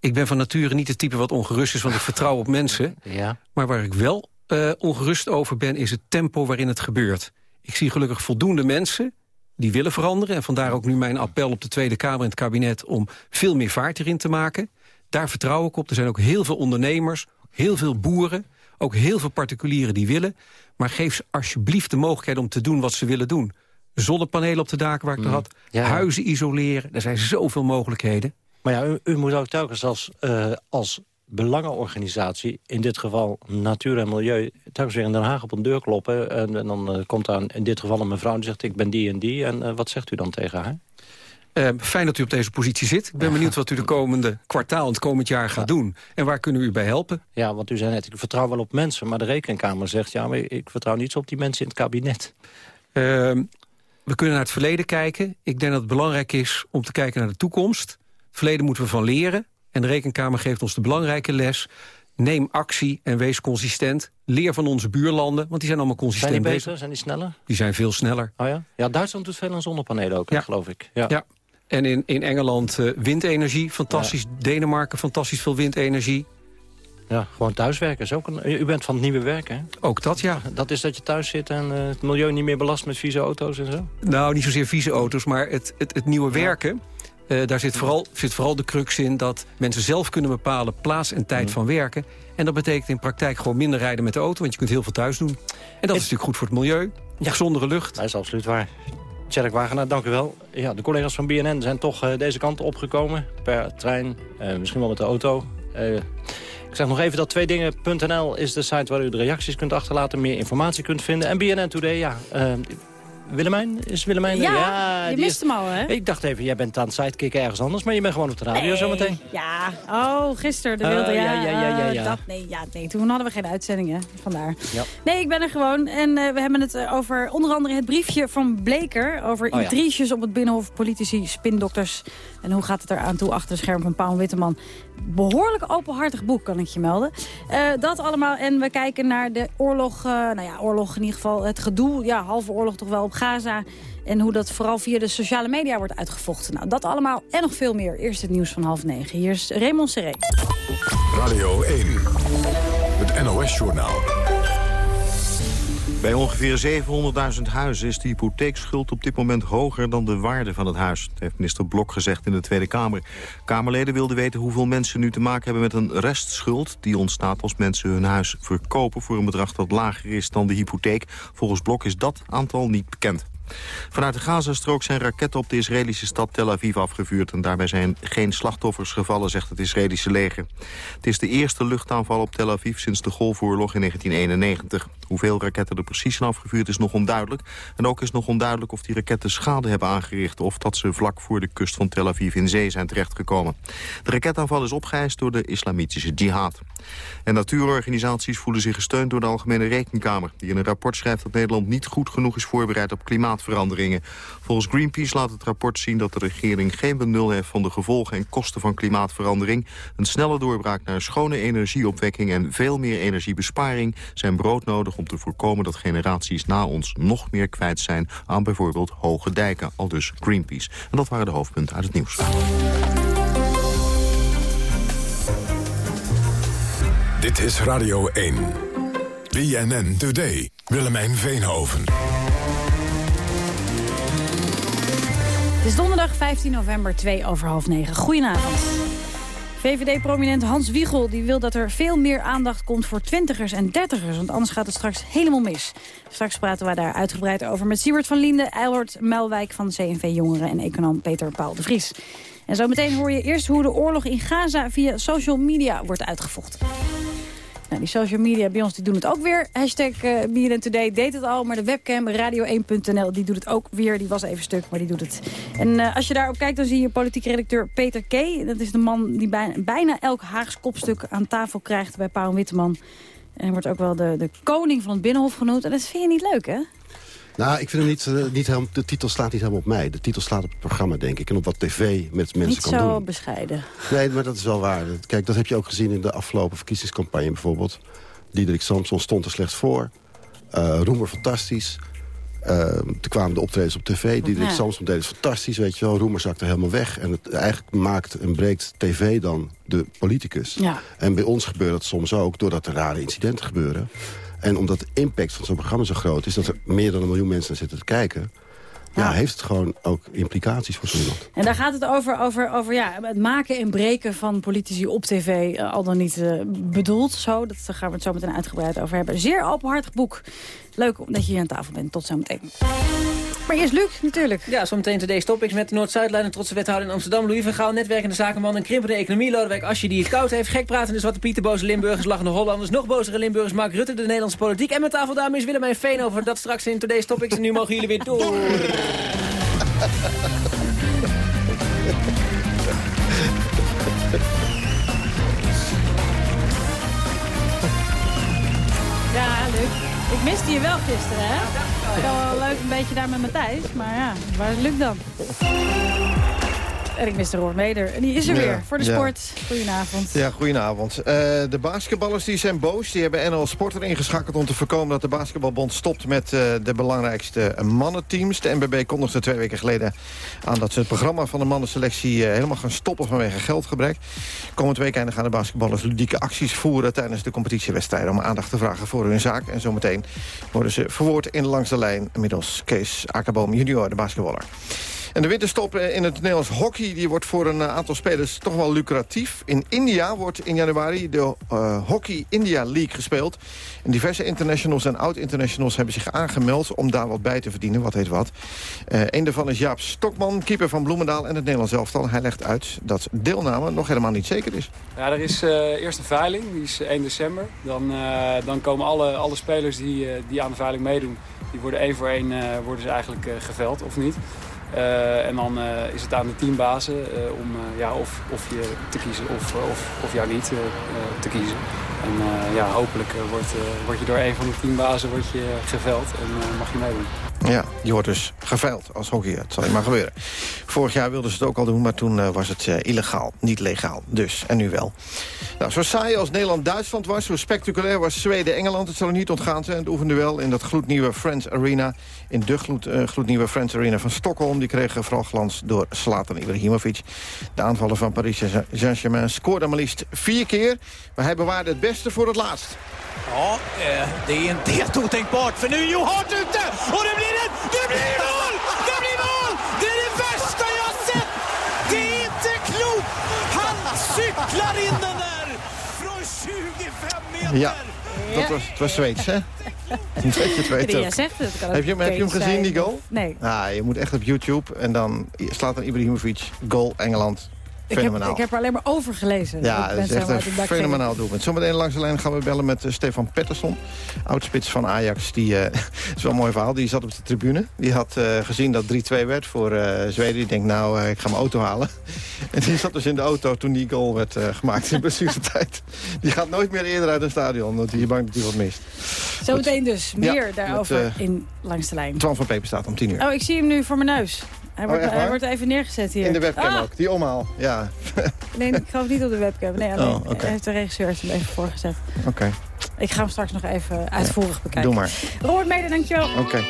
Ik ben van nature niet het type wat ongerust is, want ik vertrouw op mensen. Ja. Maar waar ik wel uh, ongerust over ben, is het tempo waarin het gebeurt. Ik zie gelukkig voldoende mensen die willen veranderen. En vandaar ook nu mijn appel op de Tweede Kamer en het kabinet... om veel meer vaart erin te maken. Daar vertrouw ik op. Er zijn ook heel veel ondernemers, heel veel boeren... ook heel veel particulieren die willen. Maar geef ze alsjeblieft de mogelijkheid om te doen wat ze willen doen. Zonnepanelen op de daken waar ik mm. had. Ja. Huizen isoleren. Er zijn zoveel mogelijkheden. Maar ja, u, u moet ook telkens als, uh, als belangenorganisatie... in dit geval natuur en milieu... telkens weer in Den Haag op een deur kloppen. En, en dan uh, komt daar in dit geval een mevrouw die zegt... ik ben die en die. En uh, wat zegt u dan tegen haar? Uh, fijn dat u op deze positie zit. Ik ben benieuwd wat u de komende kwartaal en het komend jaar gaat doen. En waar kunnen we u bij helpen? Ja, want u zei net, ik vertrouw wel op mensen. Maar de rekenkamer zegt, ja, maar ik vertrouw niet zo op die mensen in het kabinet. Uh, we kunnen naar het verleden kijken. Ik denk dat het belangrijk is om te kijken naar de toekomst verleden moeten we van leren. En de Rekenkamer geeft ons de belangrijke les. Neem actie en wees consistent. Leer van onze buurlanden, want die zijn allemaal consistent Zijn die beter? Zijn die sneller? Die zijn veel sneller. Oh ja? Ja, Duitsland doet veel aan zonnepanelen ook, ja. geloof ik. Ja. ja. En in, in Engeland uh, windenergie, fantastisch. Ja. Denemarken, fantastisch veel windenergie. Ja, gewoon thuiswerken is ook een... U bent van het nieuwe werken, hè? Ook dat, ja. Dat is dat je thuis zit en uh, het milieu niet meer belast met vieze auto's en zo? Nou, niet zozeer vieze auto's, maar het, het, het nieuwe werken... Uh, daar zit vooral, zit vooral de crux in dat mensen zelf kunnen bepalen... plaats en tijd mm. van werken. En dat betekent in praktijk gewoon minder rijden met de auto... want je kunt heel veel thuis doen. En dat is natuurlijk goed voor het milieu. Ja. Gezondere lucht. Dat is absoluut waar. Tjerk Wagenaar, dank u wel. Ja, de collega's van BNN zijn toch uh, deze kant opgekomen. Per trein, uh, misschien wel met de auto. Uh, ik zeg nog even dat tweedingen.nl is de site waar u de reacties kunt achterlaten... meer informatie kunt vinden. En BNN Today, ja, Willemijn? Is Willemijn ja, ja, je mist hem al, hè? Ik dacht even, jij bent aan het sidekick ergens anders... maar je bent gewoon op de radio nee. zometeen. Ja, oh, gisteren. De wilde, uh, ja, ja, ja, ja, ja. Dat, nee, ja, nee, toen hadden we geen uitzendingen, vandaar. Ja. Nee, ik ben er gewoon. En uh, we hebben het over onder andere het briefje van Bleker... over oh, intriges op het Binnenhof, politici, spindokters... en hoe gaat het eraan toe achter de scherm van Paul Witteman behoorlijk openhartig boek, kan ik je melden. Uh, dat allemaal. En we kijken naar de oorlog, nou ja, oorlog in ieder geval, het gedoe, ja, halve oorlog toch wel op En hoe dat vooral via de sociale media wordt uitgevochten. Nou, dat allemaal en nog veel meer. Eerst het nieuws van half negen. Hier is Raymond Seré. Radio 1, het NOS-journaal. Bij ongeveer 700.000 huizen is de hypotheekschuld op dit moment hoger dan de waarde van het huis. Dat heeft minister Blok gezegd in de Tweede Kamer. Kamerleden wilden weten hoeveel mensen nu te maken hebben met een restschuld... die ontstaat als mensen hun huis verkopen voor een bedrag dat lager is dan de hypotheek. Volgens Blok is dat aantal niet bekend. Vanuit de Gazastrook zijn raketten op de Israëlische stad Tel Aviv afgevuurd... en daarbij zijn geen slachtoffers gevallen, zegt het Israëlische leger. Het is de eerste luchtaanval op Tel Aviv sinds de Golfoorlog in 1991. Hoeveel raketten er precies zijn afgevuurd is nog onduidelijk. En ook is nog onduidelijk of die raketten schade hebben aangericht... of dat ze vlak voor de kust van Tel Aviv in zee zijn terechtgekomen. De raketaanval is opgeëist door de islamitische jihad. En natuurorganisaties voelen zich gesteund door de Algemene Rekenkamer... die in een rapport schrijft dat Nederland niet goed genoeg is voorbereid op klimaatveranderingen. Volgens Greenpeace laat het rapport zien dat de regering geen benul heeft... van de gevolgen en kosten van klimaatverandering. Een snelle doorbraak naar schone energieopwekking... en veel meer energiebesparing zijn broodnodig om te voorkomen dat generaties na ons nog meer kwijt zijn aan bijvoorbeeld hoge dijken, al dus Greenpeace. En dat waren de hoofdpunten uit het nieuws. Dit is Radio 1. BNN Today. Willemijn Veenhoven. Het is donderdag 15 november, 2 over half 9. Goedenavond. VVD-prominent Hans Wiegel die wil dat er veel meer aandacht komt voor twintigers en dertigers. Want anders gaat het straks helemaal mis. Straks praten we daar uitgebreid over met Siewert van Linden, Eilert Melwijk van CNV Jongeren en econoom Peter Paul de Vries. En zometeen hoor je eerst hoe de oorlog in Gaza via social media wordt uitgevochten. Nou, die social media bij ons die doen het ook weer. Hashtag uh, deed het al, maar de webcam radio1.nl die doet het ook weer. Die was even stuk, maar die doet het. En uh, als je daarop kijkt, dan zie je politiek redacteur Peter K. Dat is de man die bijna, bijna elk Haags kopstuk aan tafel krijgt bij Paul Witteman. En hij wordt ook wel de, de koning van het Binnenhof genoemd. En dat vind je niet leuk, hè? Nou, ik vind hem niet, uh, niet helemaal, de titel slaat niet helemaal op mij. De titel slaat op het programma, denk ik. En op wat tv met mensen niet kan doen. Niet zo bescheiden. Nee, maar dat is wel waar. Kijk, dat heb je ook gezien in de afgelopen verkiezingscampagne bijvoorbeeld. Diederik Samson stond er slecht voor. Uh, Roemer fantastisch. Uh, toen kwamen de optredens op tv. Diederik ja. Samson deed het fantastisch, weet je wel. Roemer zakte helemaal weg. En het eigenlijk maakt en breekt tv dan de politicus. Ja. En bij ons gebeurt dat soms ook, doordat er rare incidenten gebeuren. En omdat de impact van zo'n programma zo groot is... dat er meer dan een miljoen mensen zitten te kijken... Ja, ja, heeft het gewoon ook implicaties voor zo iemand. En daar gaat het over, over, over ja, het maken en breken van politici op tv... Uh, al dan niet uh, bedoeld zo. Dat, daar gaan we het zo meteen uitgebreid over hebben. Zeer openhartig boek. Leuk dat je hier aan tafel bent. Tot zometeen. Maar eerst Luc, natuurlijk. Ja, zometeen Today's Topics met de Noord-Zuidlijn... en trotse wethouder in Amsterdam. Louis van Gaal, netwerkende zakenman en krimpende economie. Lodewijk Asje die het koud heeft. Gek praten dus wat de Pieter boze Limburgers, lachende Hollanders. Nog bozere Limburgers, Mark Rutte, de Nederlandse politiek. En met tafeldame is Willemijn Veen over dat straks in Today's Topics. En nu mogen jullie weer door. Ik miste je wel gisteren, hè? Ik wel leuk een beetje daar met Matthijs, maar ja, waar is Luc dan? En ik mis de Roor Meder. En die is er ja, weer voor de sport. Ja. Goedenavond. Ja, goedenavond. Uh, de basketballers die zijn boos. Die hebben NL Sport erin geschakeld om te voorkomen dat de basketbalbond stopt met uh, de belangrijkste mannenteams. De NBB kondigde twee weken geleden aan dat ze het programma van de mannenselectie uh, helemaal gaan stoppen vanwege geldgebrek. Komend weekend gaan de basketballers ludieke acties voeren tijdens de competitiewedstrijden om aandacht te vragen voor hun zaak. En zometeen worden ze verwoord in langs de lijn middels Kees Akerboom junior, de basketballer. En de winterstop in het Nederlands hockey die wordt voor een aantal spelers toch wel lucratief. In India wordt in januari de uh, Hockey India League gespeeld. Diverse internationals en oud-internationals hebben zich aangemeld... om daar wat bij te verdienen, wat heet wat. Uh, een daarvan is Jaap Stokman, keeper van Bloemendaal en het Nederlands elftal. Hij legt uit dat deelname nog helemaal niet zeker is. Ja, er is eerst een veiling, die is 1 december. Dan, dan komen alle, alle spelers die, die aan de veiling meedoen... die worden één voor één worden ze eigenlijk geveld, of niet. Uh, en dan uh, is het aan de teambazen uh, om ja, of, of je te kiezen of, of, of jou niet te kiezen. En ja, hopelijk wordt, word je door een van de teambazen word je geveld en mag je meedoen. Ja, je wordt dus geveild als hockeyer. Het zal je maar gebeuren. Vorig jaar wilden ze het ook al doen, maar toen uh, was het uh, illegaal. Niet legaal, dus. En nu wel. Nou, zo saai als Nederland-Duitsland was, zo spectaculair was Zweden-Engeland. Het zal er niet ontgaan zijn. Het oefenduel in dat gloednieuwe Friends Arena. In de uh, gloednieuwe Friends Arena van Stockholm. Die kregen vooral glans door Slatan Ibrahimovic. De aanvaller van Paris Saint-Germain scoorde maar liefst vier keer. Maar hij bewaarde het beste voor het laatst. Ja, eh, det är inte helt otänkbart för nu är Joe Hart ute och det blir ett, det blir mål! Det blir mål! Det är det värsta jag har sett! Det är inte klokt! Han cyklar in den där från 25 meter! Ja, dat was, het was Zweeds, hè? Dat je het weet ook. Zegt het, kan heb, je, heb je hem gezien, die goal? Nee. Ah, je moet echt op YouTube en dan slaat een Ibrahimovic, goal Engeland. Ik heb, ik heb er alleen maar over gelezen. Ja, dat is echt een fenomenaal doelpunt. Zometeen langs de lijn gaan we bellen met uh, Stefan Pettersson. Oudspits van Ajax. Die, uh, is wel een mooi verhaal. Die zat op de tribune. Die had uh, gezien dat 3-2 werd voor Zweden. Die denkt, nou, ik ga mijn auto halen. en die zat dus in de auto toen die goal werd gemaakt in tijd. Die gaat nooit meer eerder uit een stadion. Omdat hij bang dat hij wat mist. Zometeen dus. Meer daarover in langs de lijn. Twan van Peper staat om 10 uur. Oh, ik zie hem nu voor mijn neus. Hij, oh, wordt, hij wordt, even neergezet hier. In de webcam ah! ook, die omhaal. Ja. nee, ik ga niet op de webcam. Nee, alleen, oh, okay. heeft de regisseur hem even voorgezet. Oké. Okay. Ik ga hem straks nog even uitvoerig ja, bekijken. Doe maar. Robert Mede, dankjewel. Oké. Okay.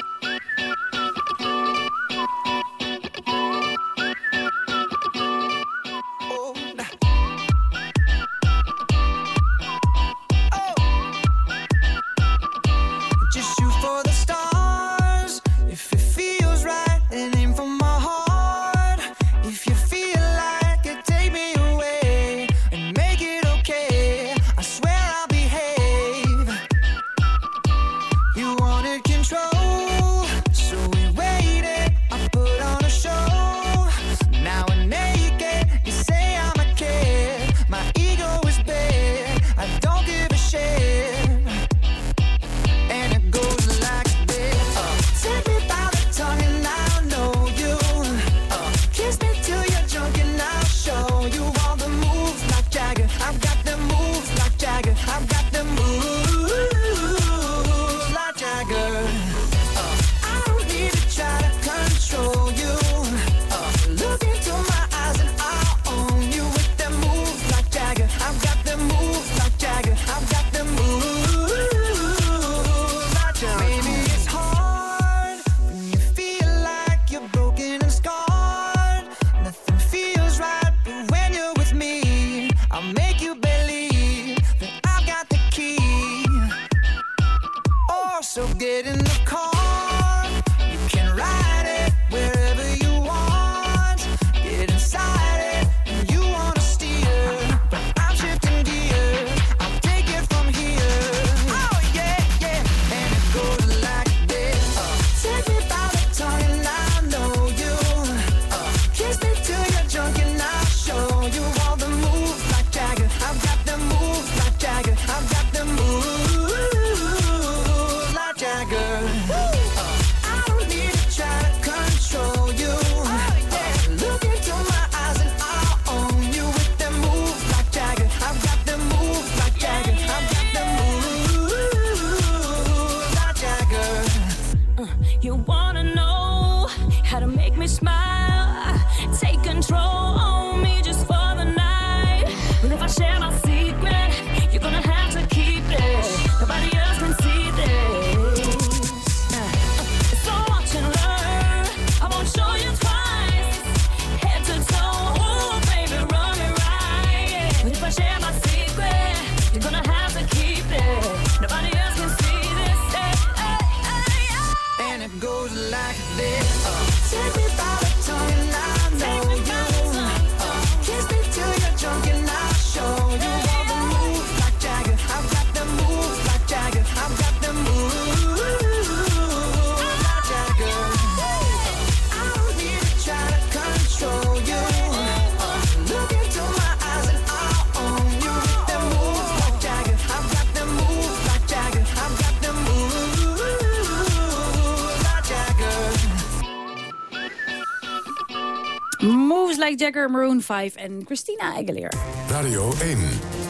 Jagger, Maroon 5 en Christina Aguilera. Radio 1,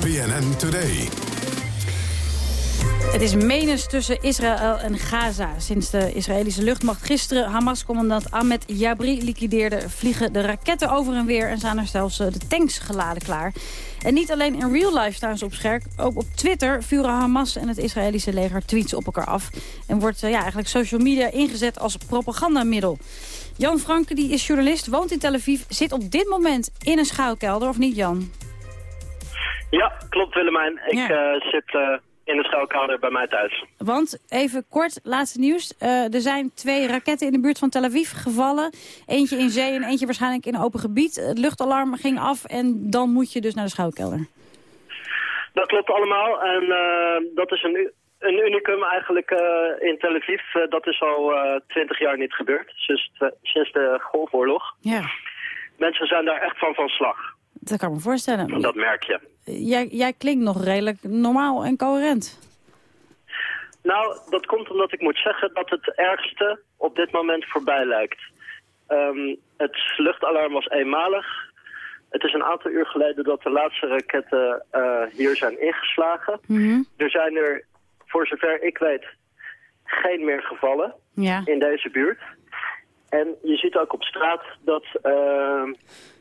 BNN Today. Het is menens tussen Israël en Gaza. Sinds de Israëlische luchtmacht gisteren Hamas-commandant Ahmed Jabri liquideerde... vliegen de raketten over en weer en zijn er zelfs eh, de tanks geladen klaar. En niet alleen in real life staan ze op scherp. Ook op Twitter vuren Hamas en het Israëlische leger tweets op elkaar af. En wordt eh, ja, eigenlijk social media ingezet als propagandamiddel. Jan Franke die is journalist, woont in Tel Aviv... zit op dit moment in een schuilkelder, of niet Jan? Ja, klopt Willemijn. Ik eh, zit uh, in de schuilkelder bij mij thuis. Want, even kort, laatste nieuws. Uh, er zijn twee raketten in de buurt van Tel Aviv gevallen. Eentje in zee en eentje waarschijnlijk in open gebied. Het luchtalarm ging af en dan moet je dus naar de schuilkelder. Dat klopt allemaal en dat is een een unicum eigenlijk uh, in Tel Aviv. Uh, dat is al twintig jaar niet gebeurd, sinds, sinds de Golfoorlog. Ja. Mensen zijn daar echt van van slag. Dat kan ik me voorstellen. Dat merk je. Jij, jij klinkt nog redelijk normaal en coherent. Nou, dat komt omdat ik moet zeggen dat het ergste op dit moment voorbij lijkt. Um, het luchtalarm was eenmalig. Het is een aantal uur geleden dat de laatste raketten uh, hier zijn ingeslagen. Mm -hmm. Er zijn er voor zover ik weet, geen meer gevallen ja. in deze buurt. En je ziet ook op straat dat uh,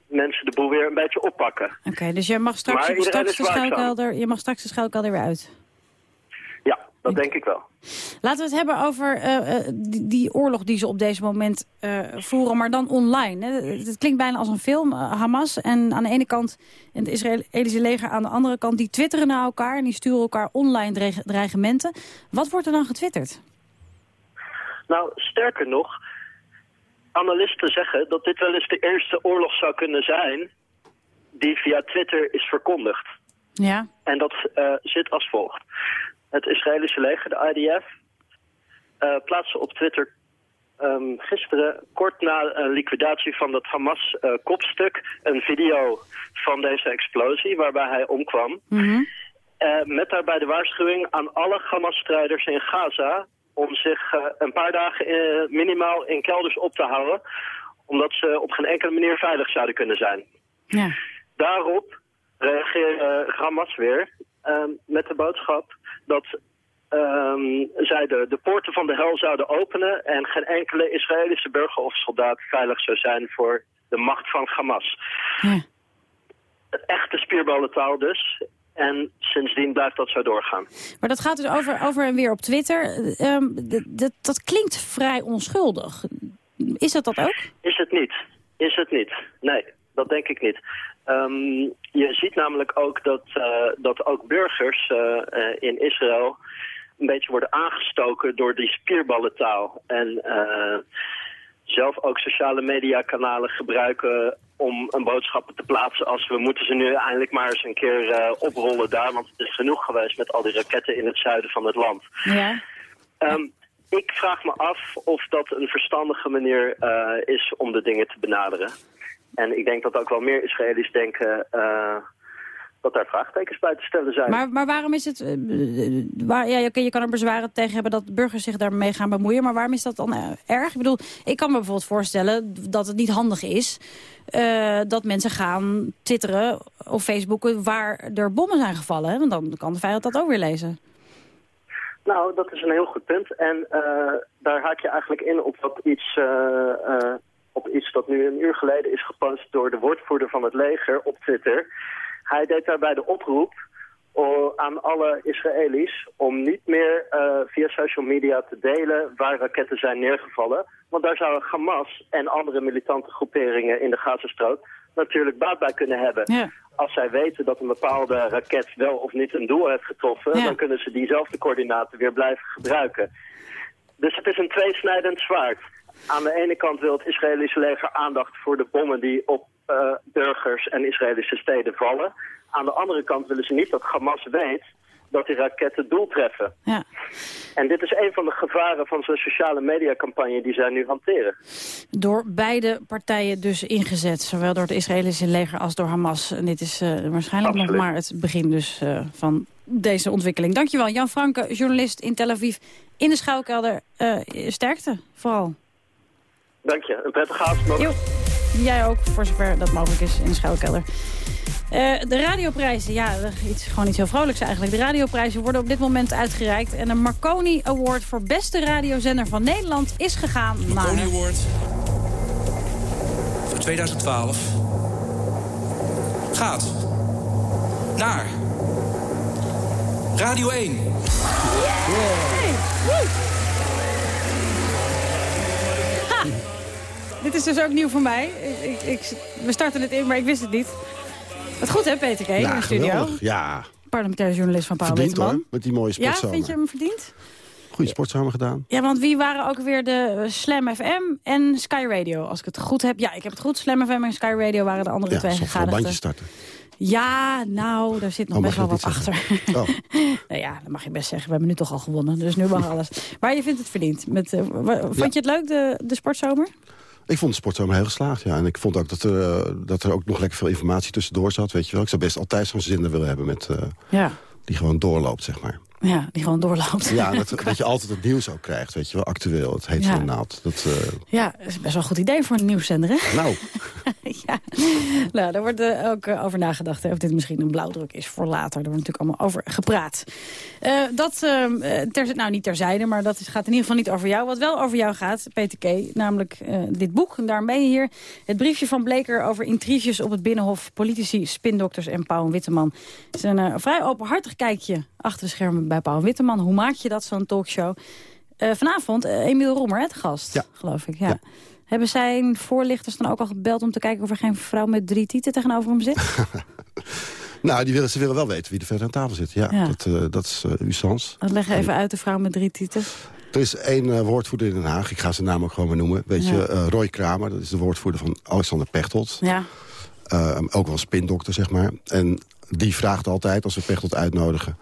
mensen de boel weer een beetje oppakken. Oké, okay, dus jij mag straks, de schuilkelder, je mag straks de schuilkelder weer uit. Dat denk ik wel. Laten we het hebben over uh, die, die oorlog die ze op deze moment uh, voeren, maar dan online. Het klinkt bijna als een film, Hamas. En aan de ene kant het Israëlische leger, aan de andere kant... die twitteren naar elkaar en die sturen elkaar online dreigementen. Wat wordt er dan getwitterd? Nou, sterker nog, analisten zeggen dat dit wel eens de eerste oorlog zou kunnen zijn... die via Twitter is verkondigd. Ja. En dat zit als volgt. Het Israëlische leger, de IDF, uh, plaatste op Twitter um, gisteren, kort na een liquidatie van dat Hamas-kopstuk, uh, een video van deze explosie waarbij hij omkwam. Mm -hmm. uh, met daarbij de waarschuwing aan alle Hamas-strijders in Gaza om zich een paar dagen minimaal in kelders op te houden, omdat ze op geen enkele manier veilig zouden kunnen zijn. Ja. Daarop reageerde Hamas weer met de boodschap dat um, zij de, de poorten van de hel zouden openen en geen enkele Israëlische burger of soldaat veilig zou zijn voor de macht van Hamas. Ja. Echte spierballentaal dus. En sindsdien blijft dat zo doorgaan. Maar dat gaat dus over, over en weer op Twitter. Um, dat, dat klinkt vrij onschuldig. Is dat dat ook? Is het niet. Is het niet. Nee, dat denk ik niet. Um, je ziet namelijk ook dat, uh, dat ook burgers uh, uh, in Israël een beetje worden aangestoken door die spierballentaal. En zelf ook sociale mediakanalen gebruiken om een boodschap te plaatsen als we moeten ze nu eindelijk maar eens een keer oprollen daar. Want het is genoeg geweest met al die raketten in het zuiden van het land. Ja. Um, ik vraag me af of dat een verstandige manier is om de dingen te benaderen. En ik denk dat ook wel meer Israëli's denken uh, dat daar vraagtekens bij te stellen zijn. Maar, maar waarom is het... Uh, waar, ja, je, je kan er bezwaren tegen hebben dat burgers zich daarmee gaan bemoeien. Maar waarom is dat dan erg? Ik bedoel, ik kan me bijvoorbeeld voorstellen dat het niet handig is... Dat mensen gaan twitteren of facebooken waar er bommen zijn gevallen. Hè? Want dan kan de vijand dat ook weer lezen. Nou, dat is een heel goed punt. En daar haak je eigenlijk in op wat iets op iets dat nu een uur geleden is gepost door de woordvoerder van het leger op Twitter. Hij deed daarbij de oproep aan alle Israëli's om niet meer uh, via social media te delen waar raketten zijn neergevallen. Want daar zouden Hamas en andere militante groeperingen in de Gazastrook natuurlijk baat bij kunnen hebben. Ja. Als zij weten dat een bepaalde raket wel of niet een doel heeft getroffen, Ja. dan kunnen ze diezelfde coördinaten weer blijven gebruiken. Dus het is een tweesnijdend zwaard. Aan de ene kant wil het Israëlische leger aandacht voor de bommen die op uh, burgers en Israëlische steden vallen. Aan de andere kant willen ze niet dat Hamas weet dat die raketten doel treffen. Ja. En dit is een van de gevaren van zo'n sociale mediacampagne die zij nu hanteren. Door beide partijen dus ingezet. Zowel door het Israëlische leger als door Hamas. En dit is uh, waarschijnlijk Absoluut. nog maar het begin dus uh, van deze ontwikkeling. Dankjewel, Jan Franke, journalist in Tel Aviv. In de schouwkelder. sterkte, vooral. Dank je. Een prettige avond nog. Jij ook, voor zover dat mogelijk is, in de schuilkelder. Uh, de radioprijzen, ja, iets, gewoon iets heel vrolijks eigenlijk. De radioprijzen worden op dit moment uitgereikt. En een Marconi Award voor beste radiozender van Nederland is gegaan naar... Marconi Award voor 2012 gaat naar Radio 1. Dit is dus ook nieuw voor mij. Ik, ik, ik, we starten het in, maar ik wist het niet. Wat goed hè, Peter K. Ja, in de studio. Geweldig. Ja. Parlementaire journalist van Paul Witteman. hoor, met die mooie sportzomer. Ja, vind je hem verdiend? Goede sportzomer gedaan. Ja, want wie waren ook weer de Slam FM en Sky Radio? Als ik het goed heb. Ja, ik heb het goed. Slam FM en Sky Radio waren de andere ja, twee gegaan. bandje starten. Ja, nou, daar zit nog Oh, best wel wat achter. Oh. nou ja, dat mag je best zeggen. We hebben nu toch al gewonnen, dus nu mag alles. Maar je vindt het verdiend. Met, eh, vond je het leuk, de, de sportzomer? Ik vond de sportzomer heel geslaagd, ja. En ik vond ook dat er, eh, dat er ook nog lekker veel informatie tussendoor zat, weet je wel. Ik zou best altijd zo'n zender willen hebben met, eh, Ja. die gewoon doorloopt, zeg maar. Ja, die gewoon doorloopt. Ja, dat, dat je altijd het nieuws ook krijgt, weet je wel. Actueel, het heet Ja. naald. Dat, eh, Ja, dat is best wel een goed idee voor een nieuwszender, hè? nou, ja. Nou, daar wordt eh, ook eh, over nagedacht. Hè, of dit misschien een blauwdruk is voor later. Daar wordt natuurlijk allemaal over gepraat. Dat, ter, nou niet terzijde, maar dat gaat in ieder geval niet over jou. Wat wel over jou gaat, Peter K., namelijk dit boek. En daarom ben je hier. Het briefje van Bleker over intriges op het Binnenhof. Politici, spindokters en Pauw Witteman. Het is een vrij openhartig kijkje achter de schermen bij Pauw Witteman. Hoe maak je dat, zo'n talkshow? Eh, vanavond, eh, Emiel Roemer, hè, de gast, geloof ik. Ja. Hebben zijn voorlichters dan ook al gebeld om te kijken of er geen vrouw met drie tieten tegenover hem zit? nou die willen, ze willen wel weten wie er verder aan tafel zit. Ja, Ja. dat, eh, dat is uh, Usans. Dat leg even uit, de vrouw met drie tieten. Er is één woordvoerder in Den Haag, ik ga zijn naam ook gewoon maar noemen. Weet je, Roy Kramer, dat is de woordvoerder van Alexander Pechtold. Ja. Ook wel spindokter, zeg maar. En die vraagt altijd, als we Pechtold uitnodigen...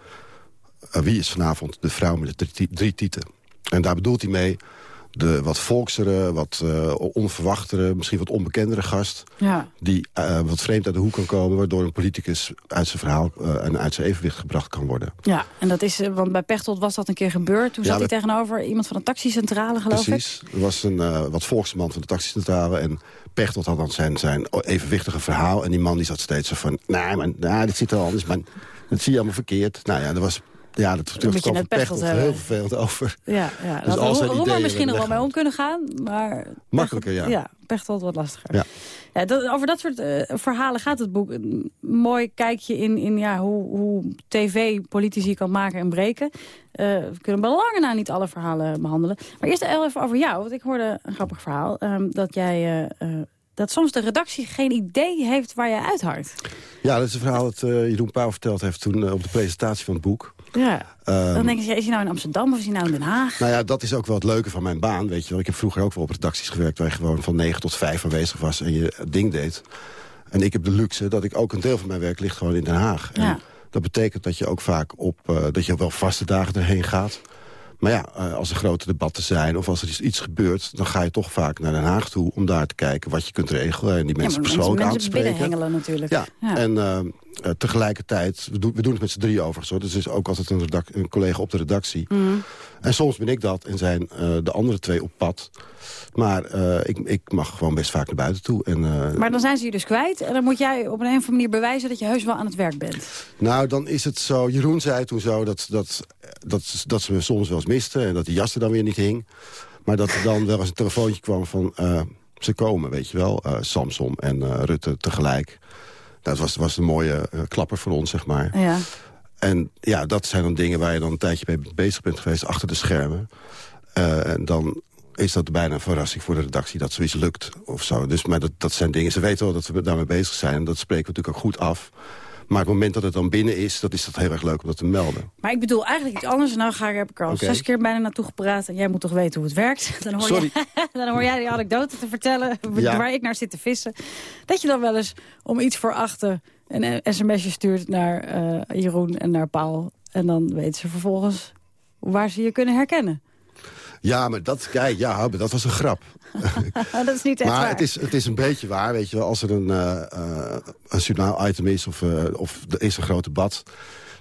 eh, wie is vanavond de vrouw met de drie, drie tieten? En daar bedoelt hij mee de wat volksere, wat eh, onverwachtere... misschien wat onbekendere gast... Ja. die eh, wat vreemd uit de hoek kan komen... waardoor een politicus uit zijn verhaal en uit zijn evenwicht gebracht kan worden. Ja, en dat is, want bij Pechtold was dat een keer gebeurd. Toen Ja, zat hij bij- tegenover iemand van een taxicentrale, geloof ik. Precies. Er was een wat volksman van de taxicentrale. En Pechtold had dan zijn, zijn evenwichtige verhaal. En die man die zat steeds zo van... Nee, maar nou, dit zit er anders. Maar dat zie je allemaal verkeerd. Nou ja, dat was... Ja, dat je van Pechtold Pechtold heel vervelend over. Ja, ja. Dus dat al had zijn Ro- Roemer ideeën misschien nog wel mee om kunnen gaan, maar... Makkelijker, ja. Ja, Pechtold wat lastiger. Ja. Ja, dat, over dat soort eh, verhalen gaat het boek. Een mooi kijkje in, in ja, hoe, hoe tv politici kan maken en breken. Eh, we kunnen bij lange na niet alle verhalen behandelen. Maar eerst even over jou, want ik hoorde een grappig verhaal. ehm, dat jij... eh, dat soms de redactie geen idee heeft waar jij uithardt. Ja, dat is een verhaal dat Jeroen Pauw verteld heeft toen op de presentatie van het boek. Ja. Ehm, Dan denken ze, ja, is hij nou in Amsterdam of is hij nou in Den Haag? Nou ja, dat is ook wel het leuke van mijn baan, weet je wel. Ik heb vroeger ook wel op redacties gewerkt... waar je gewoon van 9 tot 5 aanwezig was en je ding deed. En ik heb de luxe dat ik ook een deel van mijn werk ligt gewoon in Den Haag. En Ja. dat betekent dat je ook vaak op... eh, dat je wel vaste dagen erheen gaat. Maar ja, eh, als er grote debatten zijn of als er iets- gebeurt... dan ga je toch vaak naar Den Haag toe om daar te kijken wat je kunt regelen... en die mensen ja, persoonlijk aan te mensen spreken. natuurlijk. Ja, en eh, eh, tegelijkertijd, we doen, we doen het met z'n drie overigens. Hoor. Dus er is ook altijd een, een collega op de redactie. Mhm. En soms ben ik dat en zijn de andere twee op pad. Maar eh, ik, ik mag gewoon best vaak naar buiten toe. En, eh, Maar dan zijn ze je dus kwijt. En dan moet jij op een of andere manier bewijzen dat je heus wel aan het werk bent. Nou, dan is het zo... Jeroen zei toen zo dat, dat, dat, dat ze me soms wel eens misten... en dat die jas er dan weer niet hing. Maar dat er dan wel eens een telefoontje kwam van... eh, ze komen, weet je wel. Samson en Rutte tegelijk. Dat was, was een mooie klapper voor ons, zeg maar. Ja. En ja, dat zijn dan dingen waar je dan een tijdje mee bezig bent geweest... achter de schermen. En dan is dat bijna een verrassing voor de redactie dat zoiets lukt of zo. Dus, maar dat, dat zijn dingen, ze weten wel dat we daarmee bezig zijn... en dat spreken we natuurlijk ook goed af. Maar het moment dat het dan binnen is, dat is dat heel erg leuk om dat te melden. Maar ik bedoel eigenlijk iets anders. Nou ga ik, heb ik er al zes keer bijna naartoe gepraat. En jij moet toch weten hoe het werkt. Dan hoor, Sorry. Je, dan hoor jij die anekdote te vertellen Ja. waar ik naar zit te vissen. Dat je dan wel eens om iets voor achter een eh, sms'je stuurt naar eh, Jeroen en naar Paul. En dan weten ze vervolgens waar ze je kunnen herkennen. Ja, maar dat, kijk, ja, maar dat was een grap. dat is niet echt maar waar. het is, het is een beetje waar, weet je wel. Als er een, eh uh, een journaal-item is of, uh, of er is een groot debat...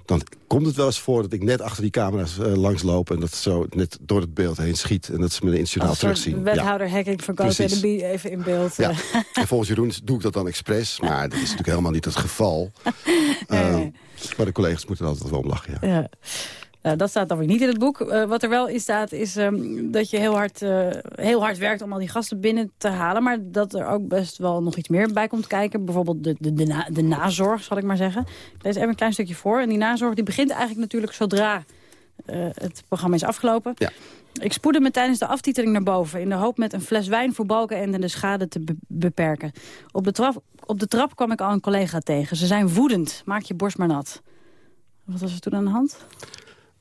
dan komt het wel eens voor dat ik net achter die camera's uh, langsloop... en dat zo net door het beeld heen schiet. En dat ze me in het journaal terugzien. wethouder ja. hacking van Bie even in beeld. Ja. en volgens Jeroen doe ik dat dan expres. Maar dat is natuurlijk helemaal niet het geval. nee. maar de collega's moeten er altijd wel om lachen, ja. ja. Uh, dat staat dan weer niet in het boek. Uh, wat er wel in staat is um, dat je heel hard, uh, heel hard werkt om al die gasten binnen te halen. Maar dat er ook best wel nog iets meer bij komt kijken. Bijvoorbeeld de, de, de, na, de nazorg, zal ik maar zeggen. Ik lees even een klein stukje voor. En die nazorg die begint eigenlijk natuurlijk zodra het programma is afgelopen. Ja. Ik spoedde me tijdens de aftiteling naar boven... in de hoop met een fles wijn voor balken en de schade te be beperken. Op de, trap, op de trap kwam ik al een collega tegen. Ze zijn woedend. Maak je borst maar nat. Wat was er toen aan de hand?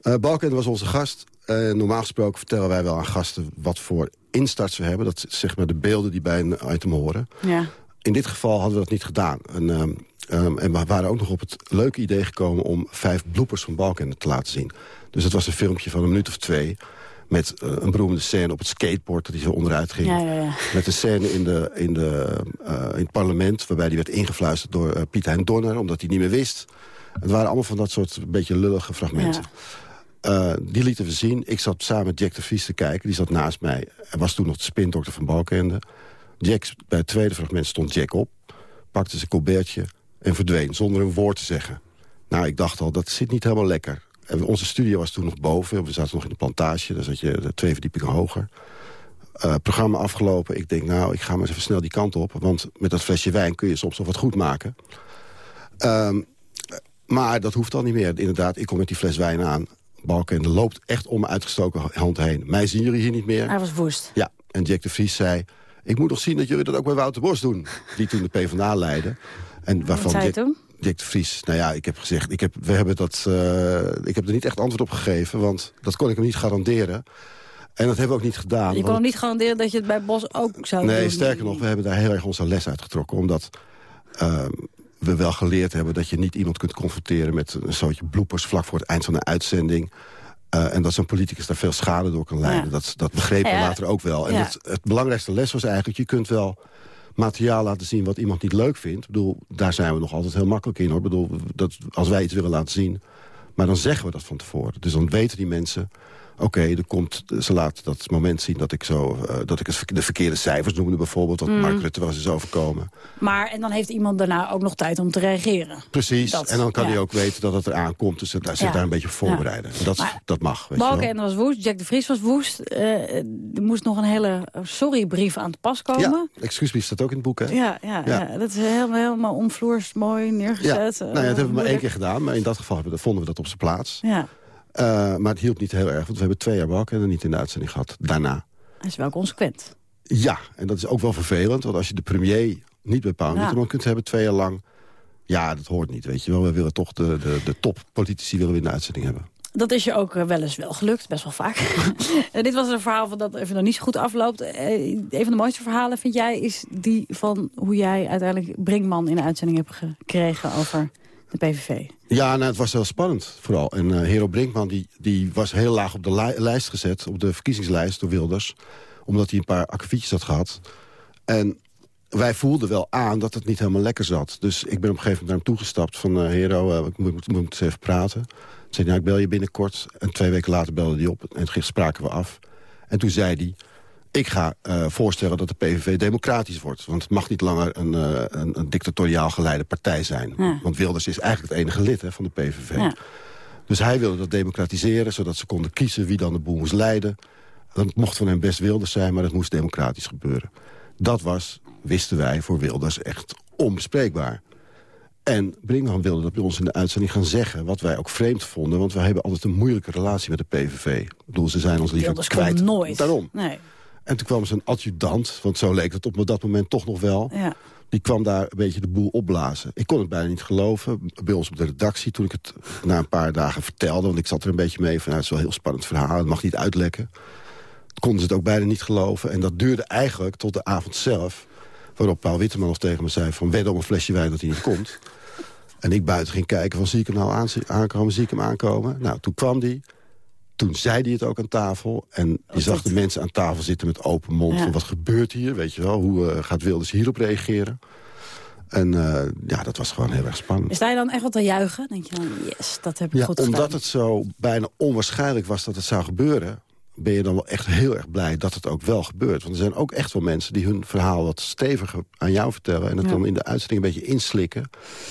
Uh, Balken was onze gast. Uh, normaal gesproken vertellen wij wel aan gasten wat voor instarts we hebben. Dat zeg maar de beelden die bij een item horen. Ja. In dit geval hadden we dat niet gedaan. En, um, um, en we waren ook nog op het leuke idee gekomen... om vijf bloepers van Balken te laten zien. Dus het was een filmpje van een minuut of twee... met uh, een beroemde scène op het skateboard dat hij zo onderuit ging. Ja, ja, ja. Met een scène in, de, in, de, in het parlement... waarbij die werd ingefluisterd door Piet Hein Donner... omdat hij niet meer wist. Het waren allemaal van dat soort beetje lullige fragmenten. Uh, die lieten we zien. Ik zat samen met Jack de Vries te kijken. Die zat naast mij. Er was toen nog de spindokter van Balkende. Jack, bij het tweede fragment stond Jack op. Pakte zijn colbertje en verdween. Zonder een woord te zeggen. Nou, ik dacht al, dat zit niet helemaal lekker. En onze studio was toen nog boven. We zaten nog in de plantage. Daar zat je twee verdiepingen hoger. Uh, programma afgelopen. Ik denk, nou, ik ga maar even snel die kant op. Want met dat flesje wijn kun je soms nog wat goed maken. Um, maar dat hoeft al niet meer. Inderdaad, ik kom met die fles wijn aan. Balken loopt echt om mijn uitgestoken hand heen. Mij zien jullie hier niet meer. Hij was woest. Ja, en Jack de Vries zei... ik moet nog zien dat jullie dat ook bij Wouter Bos doen. Die toen de PvdA leidde. En waarvan Wat zei Jack, toen? Jack de Vries, nou ja, ik heb gezegd... Ik heb, we hebben dat, uh, ik heb er niet echt antwoord op gegeven... want dat kon ik hem niet garanderen. En dat hebben we ook niet gedaan. Je kon hem niet garanderen dat je het bij Bos ook zou nee, doen? sterker nog, we hebben daar heel erg onze les uitgetrokken. Omdat... Uh, we wel geleerd hebben dat je niet iemand kunt confronteren... met een soortje bloepers vlak voor het eind van een uitzending. Uh, en dat zo'n politicus daar veel schade door kan leiden. Ja. Dat, dat begrepen we ja. later ook wel. En Ja. het belangrijkste les was eigenlijk... je kunt wel materiaal laten zien wat iemand niet leuk vindt. Ik bedoel, daar zijn we nog altijd heel makkelijk in. hoor. Ik bedoel, dat, als wij iets willen laten zien... maar dan zeggen we dat van tevoren. Dus dan weten die mensen... Oké, er komt, ze laat dat moment zien dat ik, zo, uh, dat ik het, de verkeerde cijfers noemde bijvoorbeeld. Wat Mm. Mark Rutte was eens overkomen. Maar, en dan heeft iemand daarna ook nog tijd om te reageren. Precies, Dat, en dan kan ja. hij ook weten dat het eraan komt. Dus daar zit Ja. daar een beetje op voorbereiden. En Dat, Maar- dat mag, weet je wel. Balken was woest, Jack de Vries was woest. Eh, er moest nog een hele sorrybrief aan te pas komen. Ja, excuusbrief staat ook in het boek, hè? Ja, ja, dat is helemaal, helemaal omvloers mooi neergezet. nou ja, dat hebben we maar één keer gedaan. Maar in dat geval vonden we dat op zijn plaats. Ja, Uh, maar het hielp niet heel erg. Want we hebben twee jaar Balken er niet in de uitzending gehad. Daarna. hij is wel consequent. Ja, en dat is ook wel vervelend. Want als je de premier niet bij Paul Ja. Kunt hebben twee jaar lang... Ja, dat hoort niet, weet je wel. We willen toch de, de, de toppolitici willen we in de uitzending hebben. Dat is je ook eh, wel eens wel gelukt, best wel vaak. Eh, dit was een verhaal van dat even nog niet zo goed afloopt. Eh, een van de mooiste verhalen, vind jij, is die van hoe jij uiteindelijk Brinkman in de uitzending hebt gekregen over de PVV. Ja, nou, het was heel spannend vooral. En eh Hero Brinkman die, die was heel laag op de li- lijst gezet... op de verkiezingslijst door Wilders. Omdat hij een paar akkefietjes had gehad. En wij voelden wel aan dat het niet helemaal lekker zat. Dus ik ben op een gegeven moment naar hem toegestapt van... eh, Hero, eh, ik moet, moet, eens even praten. Toen zei nou, ik bel je binnenkort. En twee weken later belde hij op en ging- spraken we af. En toen zei hij... Ik ga eh, voorstellen dat de PVV democratisch wordt. Want het mag niet langer een, eh, een, een dictatoriaal geleide partij zijn. Ja. Want Wilders is eigenlijk het enige lid hè, van de PVV. Ja. Dus hij wilde dat democratiseren, zodat ze konden kiezen wie dan de boel moest leiden. Dat mocht van hem best Wilders zijn, maar dat moest democratisch gebeuren. Dat was, wisten wij, voor Wilders echt onbespreekbaar. En Brinkman wilde dat bij ons in de uitzending gaan zeggen... wat wij ook vreemd vonden, want wij hebben altijd een moeilijke relatie met de PVV. Ik bedoel, ze zijn ons liever Wilders kwijt. nooit. Daarom. Nee. En toen kwam zijn adjudant, want zo leek het op dat moment toch nog wel... Ja. die kwam daar een beetje de boel opblazen. Ik kon het bijna niet geloven, bij ons op de redactie... toen ik het na een paar dagen vertelde, want ik zat er een beetje mee... van nou, het is wel een heel spannend verhaal, het mag niet uitlekken. Konden ze het ook bijna niet geloven. En dat duurde eigenlijk tot de avond zelf... waarop Paul Witteman nog tegen me zei van... wed om een flesje wijn dat hij niet komt. En ik buiten ging kijken van zie ik hem nou aan- aankomen, zie ik hem aankomen. Nou, toen kwam hij. Toen zei hij het ook aan tafel. En je zag de mensen aan tafel zitten met open mond. Ja. Van wat gebeurt hier, weet je wel? Hoe eh, gaat Wilders hierop reageren? En eh, ja, dat was gewoon heel erg spannend. Sta je dan echt wat te juichen? Denk je dan, yes, dat heb ik Ja, goed omdat gedaan. het zo bijna onwaarschijnlijk was dat het zou gebeuren... ben je dan wel echt heel erg blij dat het ook wel gebeurt. Want er zijn ook echt wel mensen die hun verhaal wat steviger aan jou vertellen... en het Ja. dan in de uitzending een beetje inslikken...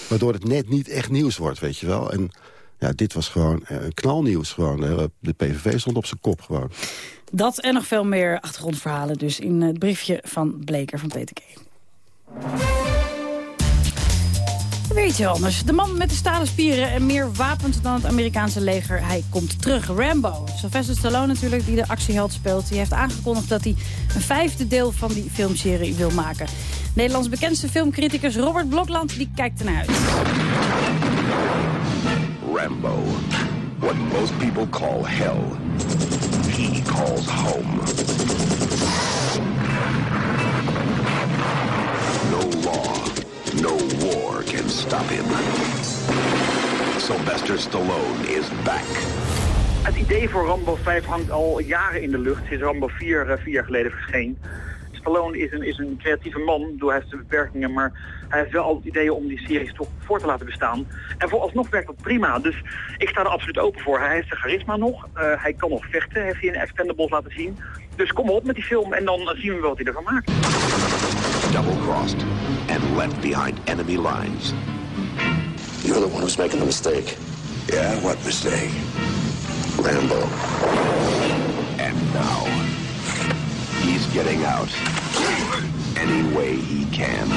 waardoor het net niet echt nieuws wordt, weet je wel. En ja, dit was gewoon eh, knalnieuws. Gewoon. De, PVV stond op zijn kop gewoon. Dat en nog veel meer achtergrondverhalen dus in het briefje van Bleker van Peter K. Weer iets heel anders. De man met de stalen spieren en meer wapens dan het Amerikaanse leger. Hij komt terug. Rambo. Sylvester Stallone natuurlijk, die de actieheld speelt. Die heeft aangekondigd dat hij een vijfde deel van die filmserie wil maken. Nederlands bekendste filmcriticus Robert Blokland die kijkt ernaar uit. Rambo. What most people call hell, he calls home. No law, no war can stop him. Sylvester Stallone is back. Het idee voor Rambo 5 hangt al jaren in de lucht. Sinds Rambo 4 eh, vier jaar geleden verscheen. Stallone is een, is een creatieve man, door hij heeft zijn beperkingen, maar hij heeft wel altijd ideeën om die series toch voor te laten bestaan. En vooralsnog werkt dat prima, dus ik sta er absoluut open voor. Hij heeft zijn charisma nog, eh, hij kan nog vechten, heeft hij in Expendables laten zien. Dus kom op met die film en dan eh, zien we wel wat hij ervan maakt. Double-crossed and left behind enemy lines. You're the one who's making the mistake. Yeah, what mistake? Rambo. And now, getting out any way he can.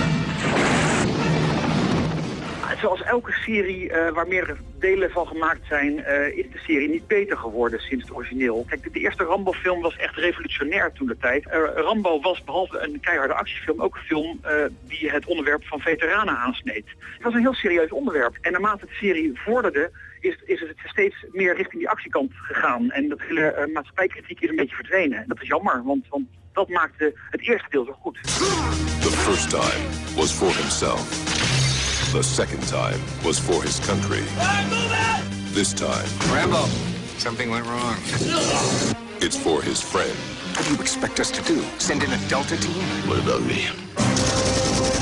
Zoals elke serie eh, waar meerdere delen van gemaakt zijn, eh, is de serie niet beter geworden sinds het origineel. Kijk, de, eerste Rambo-film was echt revolutionair toen de tijd. Eh, Rambo was behalve een keiharde actiefilm ook een film die het onderwerp van veteranen aansneed. Het was een heel serieus onderwerp. En naarmate de serie vorderde, is, is het steeds meer richting die actiekant gegaan. En dat hele maatschappijkritiek is een beetje verdwenen. En dat is jammer, want, want dat maakte het eerste deel zo goed. The first time was for himself. The second time was for his country. This time, Rambo, something went wrong. it's for his friend. What do you expect us to do? Send in a Delta team? What about me?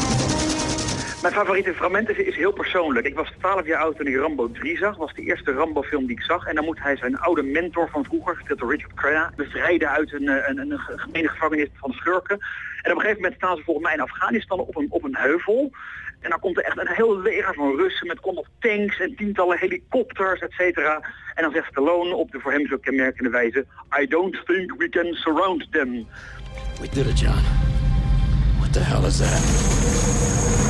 Mijn favoriete fragment is, is heel persoonlijk. Ik was 12 jaar oud toen ik Rambo 3 zag. was de eerste Rambo-film die ik zag. En dan moet hij zijn oude mentor van vroeger, gespeeld door Richard Crenna, bevrijden uit een, eh, een, een, een gemene gevangenis van schurken. En op een gegeven moment staan ze volgens mij in Afghanistan op een, op een heuvel. En dan komt er echt een heel leger van Russen met allemaal tanks en tientallen helikopters, et cetera. En dan zegt Stallone op de voor hem zo kenmerkende wijze... I don't think we can surround them. We did it, John. What the hell is that?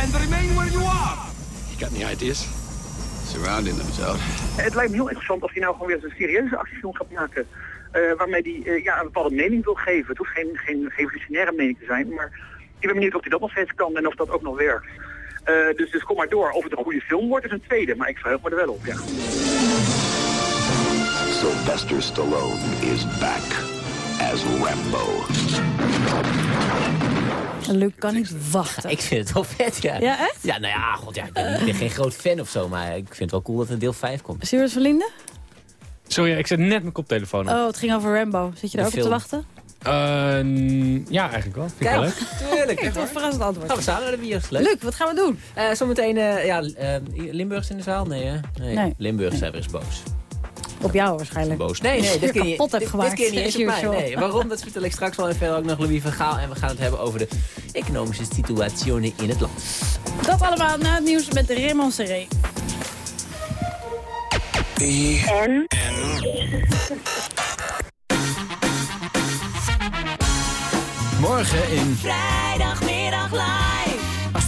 And remain where you are. You got any ideas? Surrounding them's out. Het lijkt me heel interessant of hij nou gewoon weer een serieuze actiefilm gaat maken. eh, waarmee hij eh, ja, een bepaalde mening wil geven. Het hoeft geen, geen revolutionaire mening te zijn, maar ik ben benieuwd of hij dat nog steeds kan en of dat ook nog werkt. Eh, dus, dus kom maar door. Of het een goede film wordt is een tweede, maar ik verheug me er wel op, ja. Sylvester Stallone is back as Rambo. Luc kan niet wachten. Ik vind het wel vet, ja. Ja, echt? Ja, nou ja, god, ja, ik, ben, ik ben geen groot fan of zo, maar ik vind het wel cool dat er deel 5 komt. Stuart Verlinde? Sorry, ik zet net mijn koptelefoon op. Oh, het ging over Rambo. Zit je daar ook op te wachten? Eh, ja, eigenlijk wel. Vind ik wel leuk. tuurlijk. Kijk, dat is een verrassend antwoord. Gaan we samen naar de bios, leuk. Luc, wat gaan we doen? Eh, zometeen, eh, ja, eh, Limburgs in de zaal? Nee, hè? Nee. Nee. Limburg zijn weer eens boos. Op jou waarschijnlijk. Boos. Nee, nee, Je dit keer niet. kapot dit, gemaakt. dit keer niet eens op Hier, mij. Nee. Waarom? Dat vertel ik straks wel. En verder ook nog Louis van Gaal. En we gaan het hebben over de economische situatie in het land. Dat allemaal na het nieuws met Raymond Serré. En? Morgen in Vrijdagmiddag live.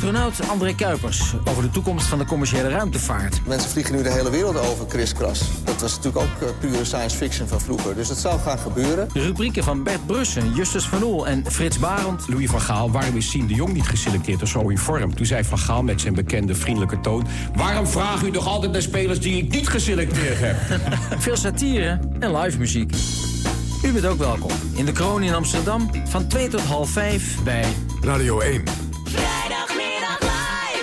Astronaut André Kuipers over de toekomst van de commerciële ruimtevaart. Mensen vliegen nu de hele wereld over, kriskras. Dat was natuurlijk ook eh, pure science fiction van vroeger. Dus dat zou gaan gebeuren. De rubrieken van Bert Brussen, Justus van Oel en Frits Barend. Louis van Gaal, waarom is Siem de Jong niet geselecteerd of zo in vorm? Toen zei Van Gaal met zijn bekende vriendelijke toon... waarom vraagt u toch altijd naar spelers die ik niet geselecteerd heb? Veel satire en live muziek. U bent ook welkom in de Kroon in Amsterdam van 2 tot half 5 bij Radio 1.